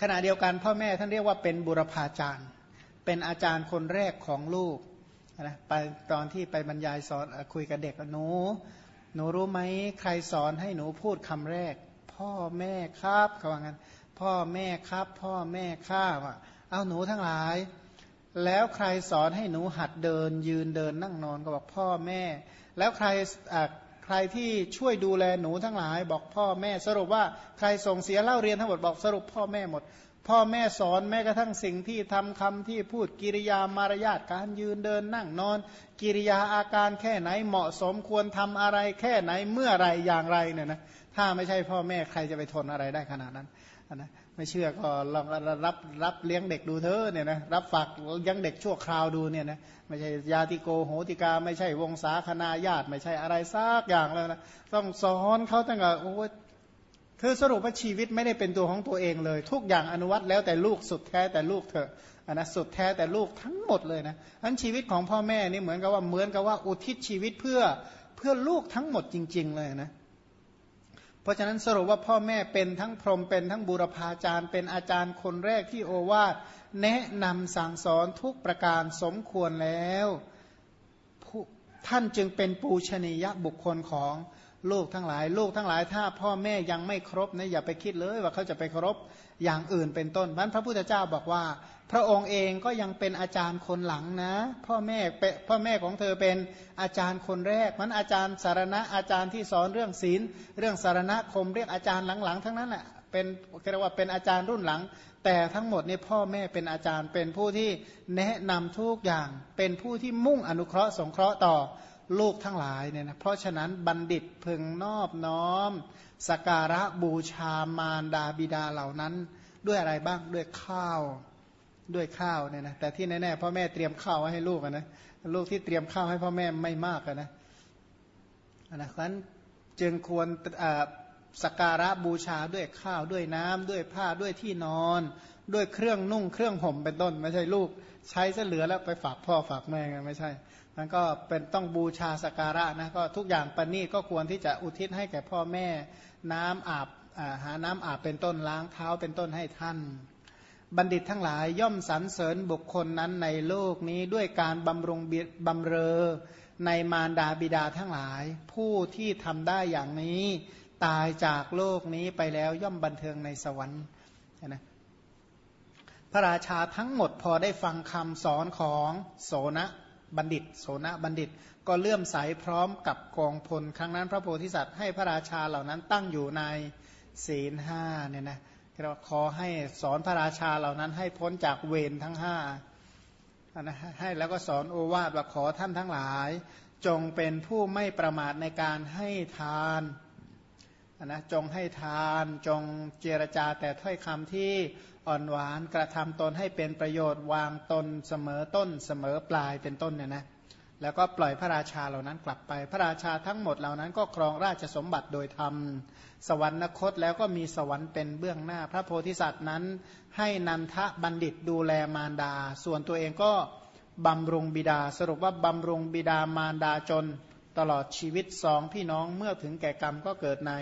A: ขณะเดียวกันพ่อแม่ท่านเรียกว่าเป็นบุรพาจารย์ เป็นอาจารย์คนแรกของลูกนะไปตอนที่ไปบรรยายสอนคุยกับเด็กหนู หนูรู้ไหมใครสอนให้หนูพูดคำแรก พ่อแม่ครับเขาว่างั้น พ่อแม่ครับ พ่อแม่ข้าว่ะเอาหนูทั้งหลาย แล้วใครสอนให้หนูหัดเดิน ยืนเดินนั่งนอนก็บอกพ่อแม่ แล้วใครใครที่ช่วยดูแลหนูทั้งหลาย บอกพ่อแม่ สรุปว่าใครส่งเสียเล่าเรียนทั้งหมดบอกสรุปพ่อแม่หมด พ่อแม่สอนแม้กระทั่งสิ่งที่ทำคำที่พูดกิริยามารยาทการยืนเดินนั่งนอน กิริยาอาการแค่ไหนเหมาะสมควรทำอะไรแค่ไหนเมื่อไรอย่างไรเนี่ยนะถ้าไม่ใช่พ่อแม่ใครจะไปทนอะไรได้ขนาดนั้นนะไม่เชื่อก็ลองรับรับเลี้ยงเด็กดูเถอเนี่ยนะรับฝากเลี้ยงเด็กชั่วคราวดูเนี่ยนะไม่ใช่ยาติโกโหติกา ไม่ใช่วงศาคณาญาติ ไม่ใช่อะไรซากอย่างแล้วนะต้องสอนเขาตั้งแต่โอ้ คือสรุปว่าชีวิตไม่ได้เป็นตัวของตัวเองเลย ทุกอย่างอนุวัตแล้วแต่ลูกสุดแท้แต่ลูกเถอะอันนะสุดแท้แต่ลูกทั้งหมดเลยนะอันชีวิตของพ่อแม่นี่เหมือนกับว่าเหมือนกับว่าอุทิศชีวิตเพื่อเพื่อลูกทั้งหมดจริง ๆ เลยนะเพราะฉะนั้นสรุปว่าพ่อแม่เป็นทั้งพรหมเป็นทั้งบูรพาจารย์ เป็นอาจารย์คนแรกที่โอวาทแนะนำสั่งสอนทุกประการสมควรแล้วท่านจึงเป็นปูชนียบุคคลของ ลูกทั้งหลาย ลูกทั้งหลาย ถ้าพ่อแม่ยังไม่ครบนะอย่าไปคิดเลยว่าเขาจะไปครบอย่างอื่นเป็นต้นนั้นพระพุทธเจ้าบอกว่า พระองค์เองก็ยังเป็นอาจารย์คนหลังนะ พ่อแม่พ่อแม่ของเธอเป็นอาจารย์คนแรก มันอาจารย์สารณะอาจารย์ที่สอนเรื่องศีล เรื่องสารณะคมเรียกอาจารย์หลังๆ ทั้งนั้นแหละเป็นเรียกว่าเป็นอาจารย์รุ่นหลัง แต่ทั้งหมดนี่พ่อแม่เป็นอาจารย์เป็นผู้ที่แนะนำทุกอย่าง เป็นผู้ที่มุ่งอนุเคราะห์สงเคราะห์ต่อ ลูกทั้งหลายเนี่ยนะเพราะฉะนั้นบัณฑิตพึงนอบน้อม สการะบูชามารดาบิดาเหล่านั้น ด้วยอะไรบ้างด้วยข้าวด้วยข้าวเนี่ยนะแต่ที่แน่ๆพ่อแม่เตรียมข้าวไว้ให้ลูกนะลูกที่เตรียมข้าวให้พ่อแม่ไม่มากนะนะเพราะฉะนั้นจึงควรสักการะบูชาด้วยข้าวด้วยน้ำด้วยผ้าด้วยที่นอน ด้วยเครื่องนุ่ง เครื่องห่มเป็นต้น ไม่ใช่ลูก ใช้เสเหลือแล้วไปฝากพ่อฝากแม่ไม่ใช่ นั่นก็เป็นต้องบูชาสการะนะก็ทุกอย่างปณีก็ควรที่จะอุทิศให้แก่พ่อแม่น้ำอาบหาน้ำอาบเป็นต้นล้างเท้าเป็นต้นให้ท่าน บัณฑิตทั้งหลายย่อมสรรเสริญบุคคลนั้นในโลกนี้ด้วยการบำรุงบำเรอในมารดาบิดาทั้งหลาย ผู้ที่ทำได้อย่างนี้ตายจากโลกนี้ไปแล้วย่อมบันเทิงในสวรรค์นะพระราชาทั้งหมดพอได้ฟังคำสอนของโสนะ บัณฑิต โสนบัณฑิต ก็เลื่อมใสพร้อมกับกองพล ครั้งนั้นพระโพธิสัตว์ให้พระราชาเหล่านั้นตั้งอยู่ในศีลห้าเนี่ยนะเราขอให้สอนพระราชาเหล่านั้นให้พ้นจากเวรทั้งห้านะให้แล้วก็สอนโอวาทว่าขอท่านทั้งหลาย จงเป็นผู้ไม่ประมาทในการให้ทานนะจงให้ทาน จงเจรจาแต่ถ้อยคำที่ อ่อนหวานกระทำตนให้เป็นประโยชน์วางตนเสมอต้นเสมอปลายเป็นต้นเนี่ยนะแล้วก็ปล่อยพระราชาเหล่านั้นกลับไป พระราชาทั้งหมดเหล่านั้นก็ครองราชสมบัติโดยธรรม สวรรคตแล้วก็มีสวรรค์เป็นเบื้องหน้า พระโพธิสัตว์นั้น ให้นันทะบัณฑิตดูแลมารดา ส่วนตัวเองก็บำรุงบิดา สรุปว่าบำรุงบิดามารดาจน ตลอดชีวิตสองพี่น้องเมื่อถึงแก่กรรมก็เกิดใน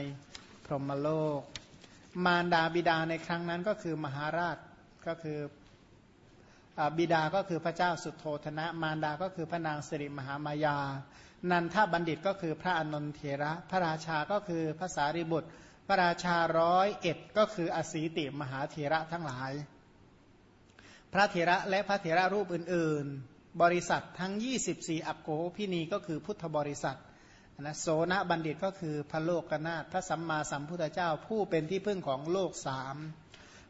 A: พรหมโลก มารดาบิดาในครั้งนั้นก็คือมหาราชก็คือบิดาก็คือพระเจ้าสุโธธนะ มารดาก็คือพระนางสิริมหามายา นันทบัณฑิตก็คือพระอนนทเถระ พระราชาก็คือพระสารีบุตร พระราชาร้อยเอ็ดก็คืออสีติมหาเถระทั้งหลาย พระเถระและพระเถระรูปอื่น ๆ บริษัททั้ง 24 อัปโกพินีก็คือพุทธบริษัท นะโสนบัณฑิตก็คือพระโลกนาถพระสัมมาสัมพุทธเจ้าผู้เป็นที่พึ่งของโลกสาม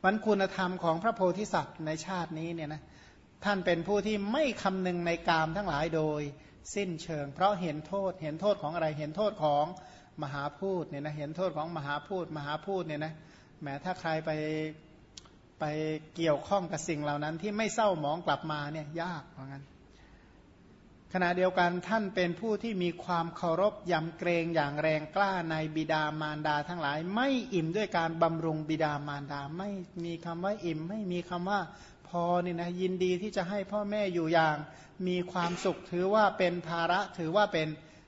A: มันคุณธรรมของพระโพธิสัตว์ในชาตินี้เนี่ยนะท่านเป็นผู้ที่ไม่คำนึงในกามทั้งหลายโดยสิ้นเชิง เพราะเห็นโทษเห็นโทษของอะไรเห็นโทษของมหาพูดเนี่ยนะเห็นโทษของมหาพูดมหาพูดเนี่ยนะแม้ถ้าใครไปไปเกี่ยวข้องกับสิ่งเหล่านั้นที่ไม่เศร้าหมองกลับมาเนี่ยยากเหมือนกัน ขณะเดียวกันท่านเป็นผู้ที่มีความเคารพยำเกรงอย่างแรงกล้าในบิดามารดาทั้งหลาย ไม่อิ่มด้วยการบำรุงบิดามารดา ไม่มีคำว่าอิ่ม ไม่มีคำว่าพอเนี่ยนะยินดีที่จะให้พ่อแม่อยู่อย่างมีความสุขถือว่าเป็นภาระถือว่าเป็น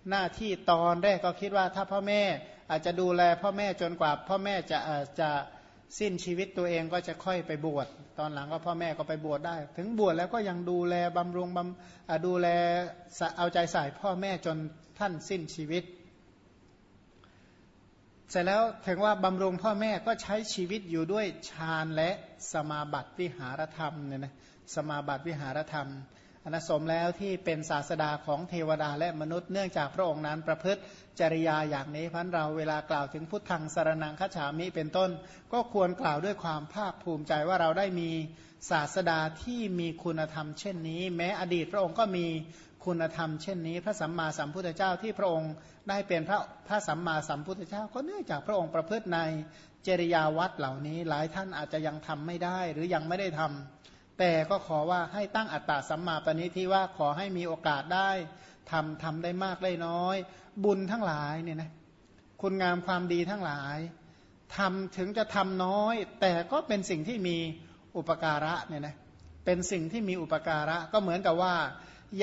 A: หน้าที่ตอนแรกก็คิดว่าถ้าพ่อแม่อาจจะดูแลพ่อแม่จนกว่าพ่อแม่จะจะ สิ้นชีวิตตัวเองก็จะค่อยไปบวชตอนหลังก็พ่อแม่ก็ไปบวชได้ ถึงบวชแล้วก็ยังดูแลบำรุงบำดูแลเอาใจใส่พ่อแม่จนท่านสิ้นชีวิต เสร็จแล้วถึงว่าบำรุงพ่อแม่ก็ใช้ชีวิตอยู่ด้วยฌานและสมาบัติวิหารธรรมเนี่ยนะสมาบัติวิหารธรรม นัสมแล้วที่เป็นศาสดาของเทวดาและมนุษย์เนื่องจากพระองค์นั้นประพฤติจริยาอย่างนี้พันเราเวลากล่าวถึงพุทธังสารนังคฉามิเป็นต้น ก็ควรกล่าวด้วยความภาคภูมิใจว่าเราได้มีศาสดาที่มีคุณธรรมเช่นนี้ แม้อดีตพระองค์ก็มีคุณธรรมเช่นนี้ พระสัมมาสัมพุทธเจ้าที่พระองค์ได้เป็นพระพระสัมมาสัมพุทธเจ้า ก็เนื่องจากพระองค์ประพฤติในจริยาวัดเหล่านี้ หลายท่านอาจจะยังทำไม่ได้หรือยังไม่ได้ทำ แต่ก็ขอว่าให้ตั้งอัตตาสัมมาปณิที่ว่าขอให้มีโอกาสได้ทำทำได้มากได้น้อย บุญทั้งหลายเนี่ยนะคุณงามความดีทั้งหลายทำถึงจะทำน้อย แต่ก็เป็นสิ่งที่มีอุปการะเนี่ยนะเป็นสิ่งที่มีอุปการะก็เหมือนกับว่า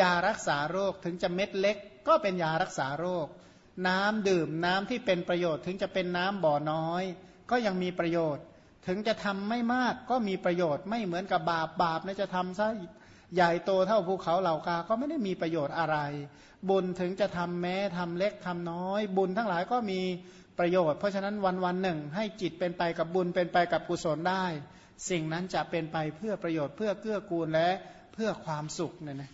A: ยารักษาโรคถึงจะเม็ดเล็ก ก็เป็นยารักษาโรค น้ำดื่มน้ำที่เป็นประโยชน์ ถึงจะเป็นน้ำบ่อน้อย ก็ยังมีประโยชน์ ถึงจะทำไม่มากก็มีประโยชน์ไม่เหมือนกับบาปบาปนะจะทำซะใหญ่โตเท่าภูเขาเหล่ากา ก็ไม่ได้มีประโยชน์อะไร บุญถึงจะทำแม้ทำเล็กทำน้อย บุญทั้งหลายก็มีประโยชน์ เพราะฉะนั้นวันวันหนึ่ง ให้จิตเป็นไปกับบุญเป็นไปกับกุศลได้ สิ่งนั้นจะเป็นไปเพื่อประโยชน์เพื่อเกื้อกูลและเพื่อความสุขเนี่ยนะ